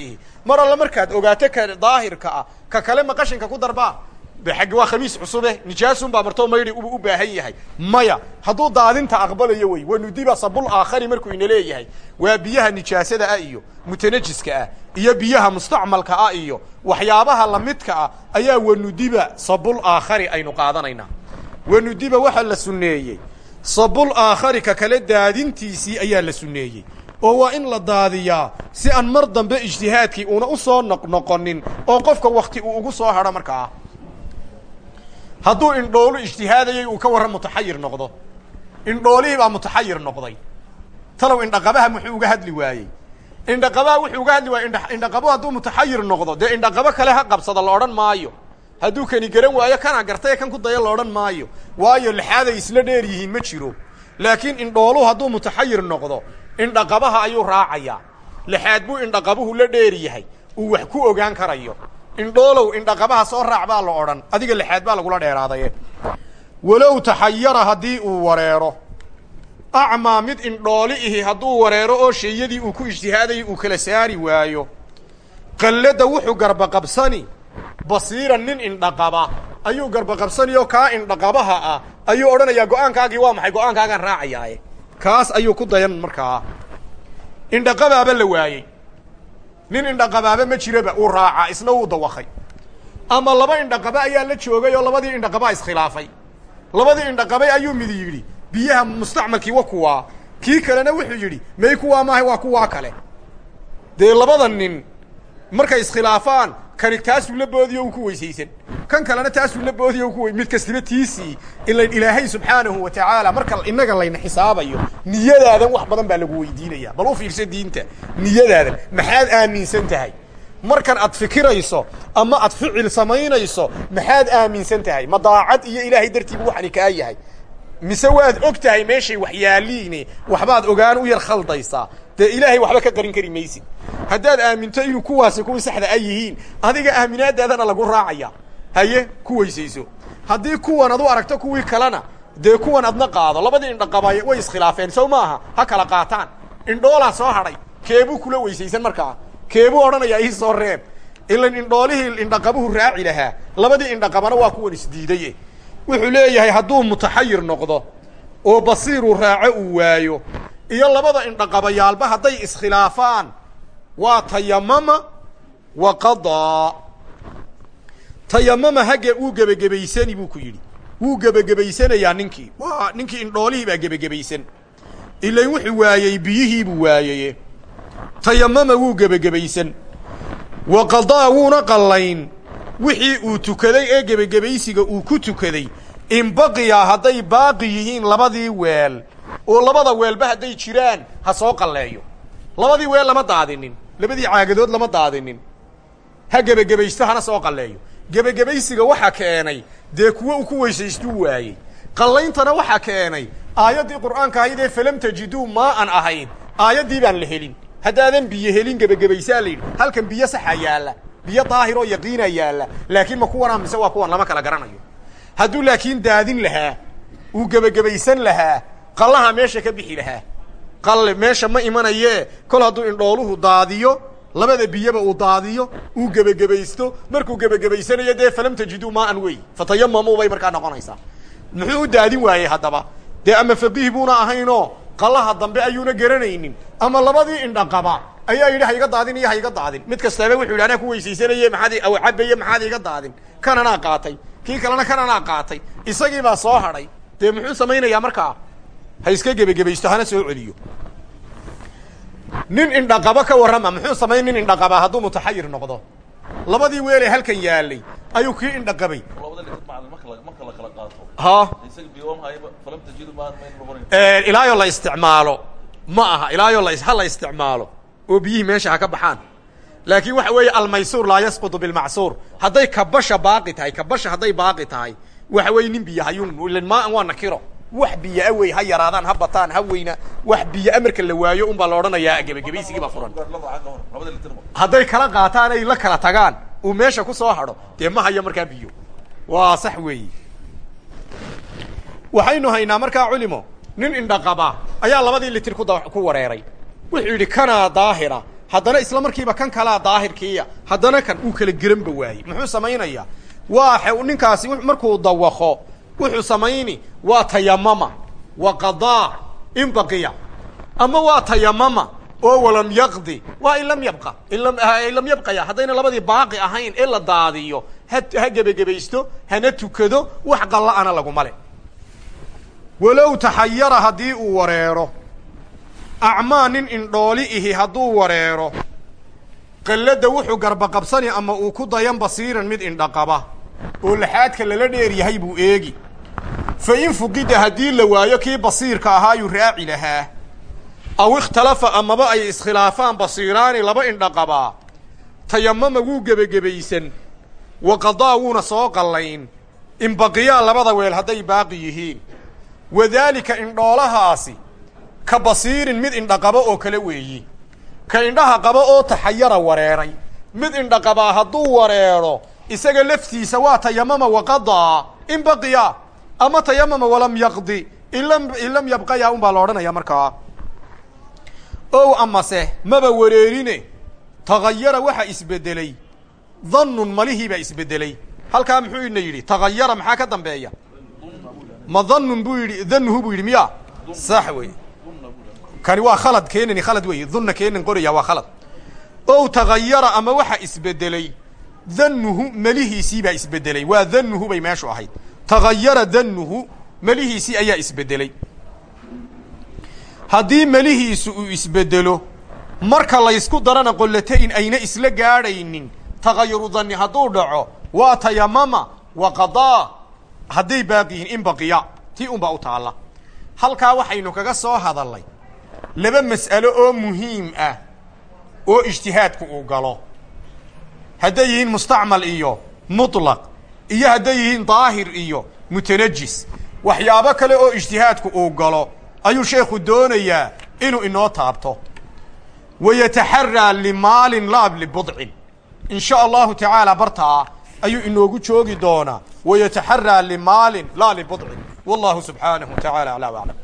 S1: mar alle markaad ogaato ka daahirka ah ka kale ma qashinka ku darbaa xagg waa khamiis cusube nijaasun baa martoo maydhi u u baahan yahay maya hadduu daadinta aqbalayo wey wanudiba sabul aakhari markuu ina leeyahay waa biyaha nijaasada ah iyo mutanajiska ah iyo biyaha mustacmalka ah iyo waxyaabaha lamidka ah ayaa wanudiba sabul aakhari aynu qaadanaynaa wanudiba waxaa la sunneeyey sabul aakhari ka kale daadintiisii ayaa la sunneeyey oo waa in la daadiyaa si aan mar dambe ijtihaadkii uuna u soo noqnoqonin oo qofka wakti uu ugu soo hadho markaa hadduu indhoolu ijtihaadayay uu ka warran mutaxayir noqdo. Indhoolihii baa mutaxayir noqday. Talow indhaqabaha muxuu uga hadli waayey? Indhaqabaha wuxuu uga hadli waayey indhaqabo hadduu mutaxayir noqdo dee indhaqabo kale ha qabsada la odhan maayo. Hadduu kani garan waayo kana gartay kan ku daya la odhan maayo. Waayo lixaaday isla dheer yihiin ma jiro. Laakiin indhooluhu hadduu mutaxayir noqdo indhaqabaha ayuu raacayaa. Lixaad buu indhaqabuhu la dheer yahay. Uu wax ku ogaan karayo indhoolow indhaqabaha soo raac baa la odhan. Adiga lixaad baa lagula dheeraadaye. Walow taxayara haddii uu wareero. Acmaa mid indhooli ihi hadduu wareero oo shayadii uu ku ijtihaadayay uu kala saari waayo. Qallada wuxuu garbaqabsani. Basiiran nin indhaqaba. Ayuu garbaqabsanayo kaa indhaqabaha ah. Ayuu odhanayaa go'aankaagii waa maxay? Go'aankaagaan raacayaaye. Kaas ayuu ku dayan markaa. Indhaqabaaba la waayey nin indhaqabaaba ma jiraba uu raacaa isna wuu dawakay ama laba indhaqaba ayaa la joogay oo labadii indhaqabaa iskhilaafay. Labadii indhaqabay ayuu mid yidhi biyaha mustacmalkii wa kuwaa. Kii kalena wuxuu yidhi may kuwaa maahay waa kuwaa kale. Dee labada nin markay iskhilaafaan kani taasuu la boodiyo uu ku weysaysan. Kan kalena taasuu la boodiyo ku mid kastiba tiisii ilan ilaahay subxaanahu wa tacaala marka innaga layna xisaabayo niyadaadan wax badan baa lagu weydiinaya bal u fiirsa diinta niyadaadan maxaad aaminsan tahay? Markan aad fikirayso ama aad ficil samaynayso maxaad aaminsan tahay? Ma daacad iyo ilaahay dartiiba waxani kaa yahay. Mise waad og tahay meeshay waxyaaliine waxbaad ogaan u yar khaldaysaa dee ilaahay waxba ka qarin kari maysid. Haddaad aaminto inuu kuwaasi kuwii saxda ay yihiin adiga aaminaadaadana lagu raacaya. Haye ku weysayso. Haddii kuwan ad u aragto kuwii kalena dee kuwan adna qaado. Labadii indhaqabay way iskhilaafeen sow maaha? Ha kala qaataan. Indhoolaa soo hadhay. Keebuu kula weysaysan markaa. Keebuu odhanayaa ii soo reeb. Ilan indhoolihii indhaqabuhu raaci lahaa. Labadii indhaqabana waa kuwan isdiidaye. Wuxuu leeyahay hadduu mutaxayir noqdo oo basiiruu raaco uu waayo iyo labada indhaqabayaalba hadday iskhilaafaan waa tayamama wa qadaa tayamama hagge uu gebagebaysani buu ku yidhi. Wuu gebagebaysanayaa ninkii. Waa ninkii indhoolihii baa gebagebaysan. Ilain wuxuu waayey biyihiibuu waayeye tayamama wuu gebagebaysan. Wa qadaa wuuna qallayn. Wixii uu tukaday ee gebagebaysiga uu ku tukaday in baqiya hadday baaqi yihiin labadii weel oo labada weelba hadday jiraan ha soo qalleeyo. Labadii weel lama daadinin labadii caagadood lama daadinin. Ha gebagebaysto hana soo qalleeyo. Gebagebaysiga waxa keenay dee kuwo ku weysaystuu waayey. Qallayntana waxa keenay aayaddii qur'aanka ahayd ee falam tajiduu maa an ahayd aayaddii baan la helin. Haddaadan biyo helin gebagebaysaa la yidhi. Halkan biyo saxa yaalla biyo daahir oo yaqiina yaalla laakiin ma kuwanaa mise waa kuwan lama kala garanayo. Hadduu laakiin daadin lahaa uu gebagebaysan lahaa qallaha meesha ka bixi lahaa. Qalle meesha ma imanayee. Kol hadduu indhooluhu daadiyo labada biyoba uu daadiyo uu gebagebaysto markuu gebagebaysanayo dee falam tajiduu maaan wey fatayamamuu bay markaa noqonaysaa. Muxuu u daadin waayey haddaba? Dee ama faqiih buuna ahaynoo qallaha dambe ayuuna garanaynin ama labadii indhaqaba ayaa yidhi ha iga daadin iyo ha iga daadin. Mid kastaaba wuxuu yidhi anaa ku weysaysanaye maxaad aw cabaye maxaad iga daadin. Kananaa qaatay. Kii kalena kananaa qaatay. Isagii baa soo hadhay. Dee muxuu samaynayaa markaa ha iska gebagebaysto hana soo celiyo. Nin indhaqaba ka warrama muxuu samayn nin indhaqaba hadduu mutaxayir noqdo? Labadii weelee halkan yaalay ayuu kii indhaqabay. Ha? Ilaayoo la isticmaalo. Ma aha ilaayoo la ha la isticmaalo. Oo biyihii meesha ha ka baxaan. Laakiin waxa weeye almaysuur laa yasqutu bilmacsuur. Hadday kabasha baaqi tahay kabasha hadday baaqi tahay waxa weeye nin biyo hayuun ilan maan waa nakiro wax biyoa wey ha yaraadaan ha bataan ha weyna. Wax biyoa marka la waayo un baa la odhanayaa. Gebagebaysigii baa furan. Hadday kala qaataan ay la kala tagaan. Uu meesha ku soo hadho dee ma hayo markaa biyo. Waa sax weeyi waxaynu haynaa markaa culimo nin indhaqaba ayaa labadii litir kuda ku wareeray. Wuxuu yidhi kanaa daahira. Haddana isla markiiba kan kalaa daahirkiiya haddana kan uu kala geranba waayey muxuu samaynayaa? Waa ninkaasi markuu dawaqo wuxuu samayni waa tayamama wa qadaa in baqiya. Ama waa tayamama oo walam yaqdi waa in lam yabqa in lam yabqaya. Haddayna labadii baaqi ahayn ee la daadiyo ha gebagebaysto hana tukado wax qalla-ana laguma le walow taxayara haddii uu wareero acmaa nin indhooli ihi hadduu wareero qalladda wuxuu garbaqabsani ama uu ku dayan basiiran mid indhaqaba oo laxaadka lala dheer yahay buu eegi fa in fuqida haddii la waayo kii basiirka ahaayuu raaci lahaa. Aw ikhtalafa amaba ay iskhilaafaan basiiraani laba indhaqabaa tayamama wuu gebagebaysan wa qadaa wuuna soo qallayn. In baqiyaa labada weel hadday baaqi yihiin. Wadaalika indhoolahaasi ka basiirin mid indhaqabo oo kale weeyi. Ka indhaha qabo oo taxayara wareeray. Mid indhaqabaa hadduu wareero isaga laftiisa waa tayamama waqadaa in baqiya ama tayamama walam yaqdi. In lam yabqaya un baa la odhanaya markaa ow amase maba wareerine. Tagayara waxa isbedelay. Dannun malihii baa isbedelay. Halkaa muxuu ina yidhi tagayara maxaa ka dambeeya? Ma dhanun buu yidhi dhanuhu buu yidhi miya sax wey kani waa khalad keenani khalad wey dunna keenan qoraya waa khalad. Ow tagayara ama waxa isbedelay dhanuhu melihiisii baa isbedelay. Waa dhanuhu bay meeshu ahayd tagayara dhanuhu melihiisii ayaa isbedelay. Haddii melihiisu uu isbedelo marka laysku darana qollatayn ayna isla gaadhaynin tagayuru dhanni hadduu dhaco waa tayamama wa qadaa hadday baaqi in baqiya tii unbaa u taalla. Halkaa waxaynu kaga soo hadallay laba mas'alo oo muhiim ah oo ijtihaadku uu galo. Hadday yihiin mustacmal iyo muطlaq iyo hadday yihiin daahir iyo mutanajis. Waxyaabo kale oo ijtihaadku uu galo ayuu sheekhu doonayaa inuu inoo taabto. Wayataxaraa limaalin laab libudcin. In sha allahu tacaala bartaa ayuu inoogu joogi doonaa wayataxaraa limaalin laa libudcin. Wallahu subxaanahu tacaala aclaa aclam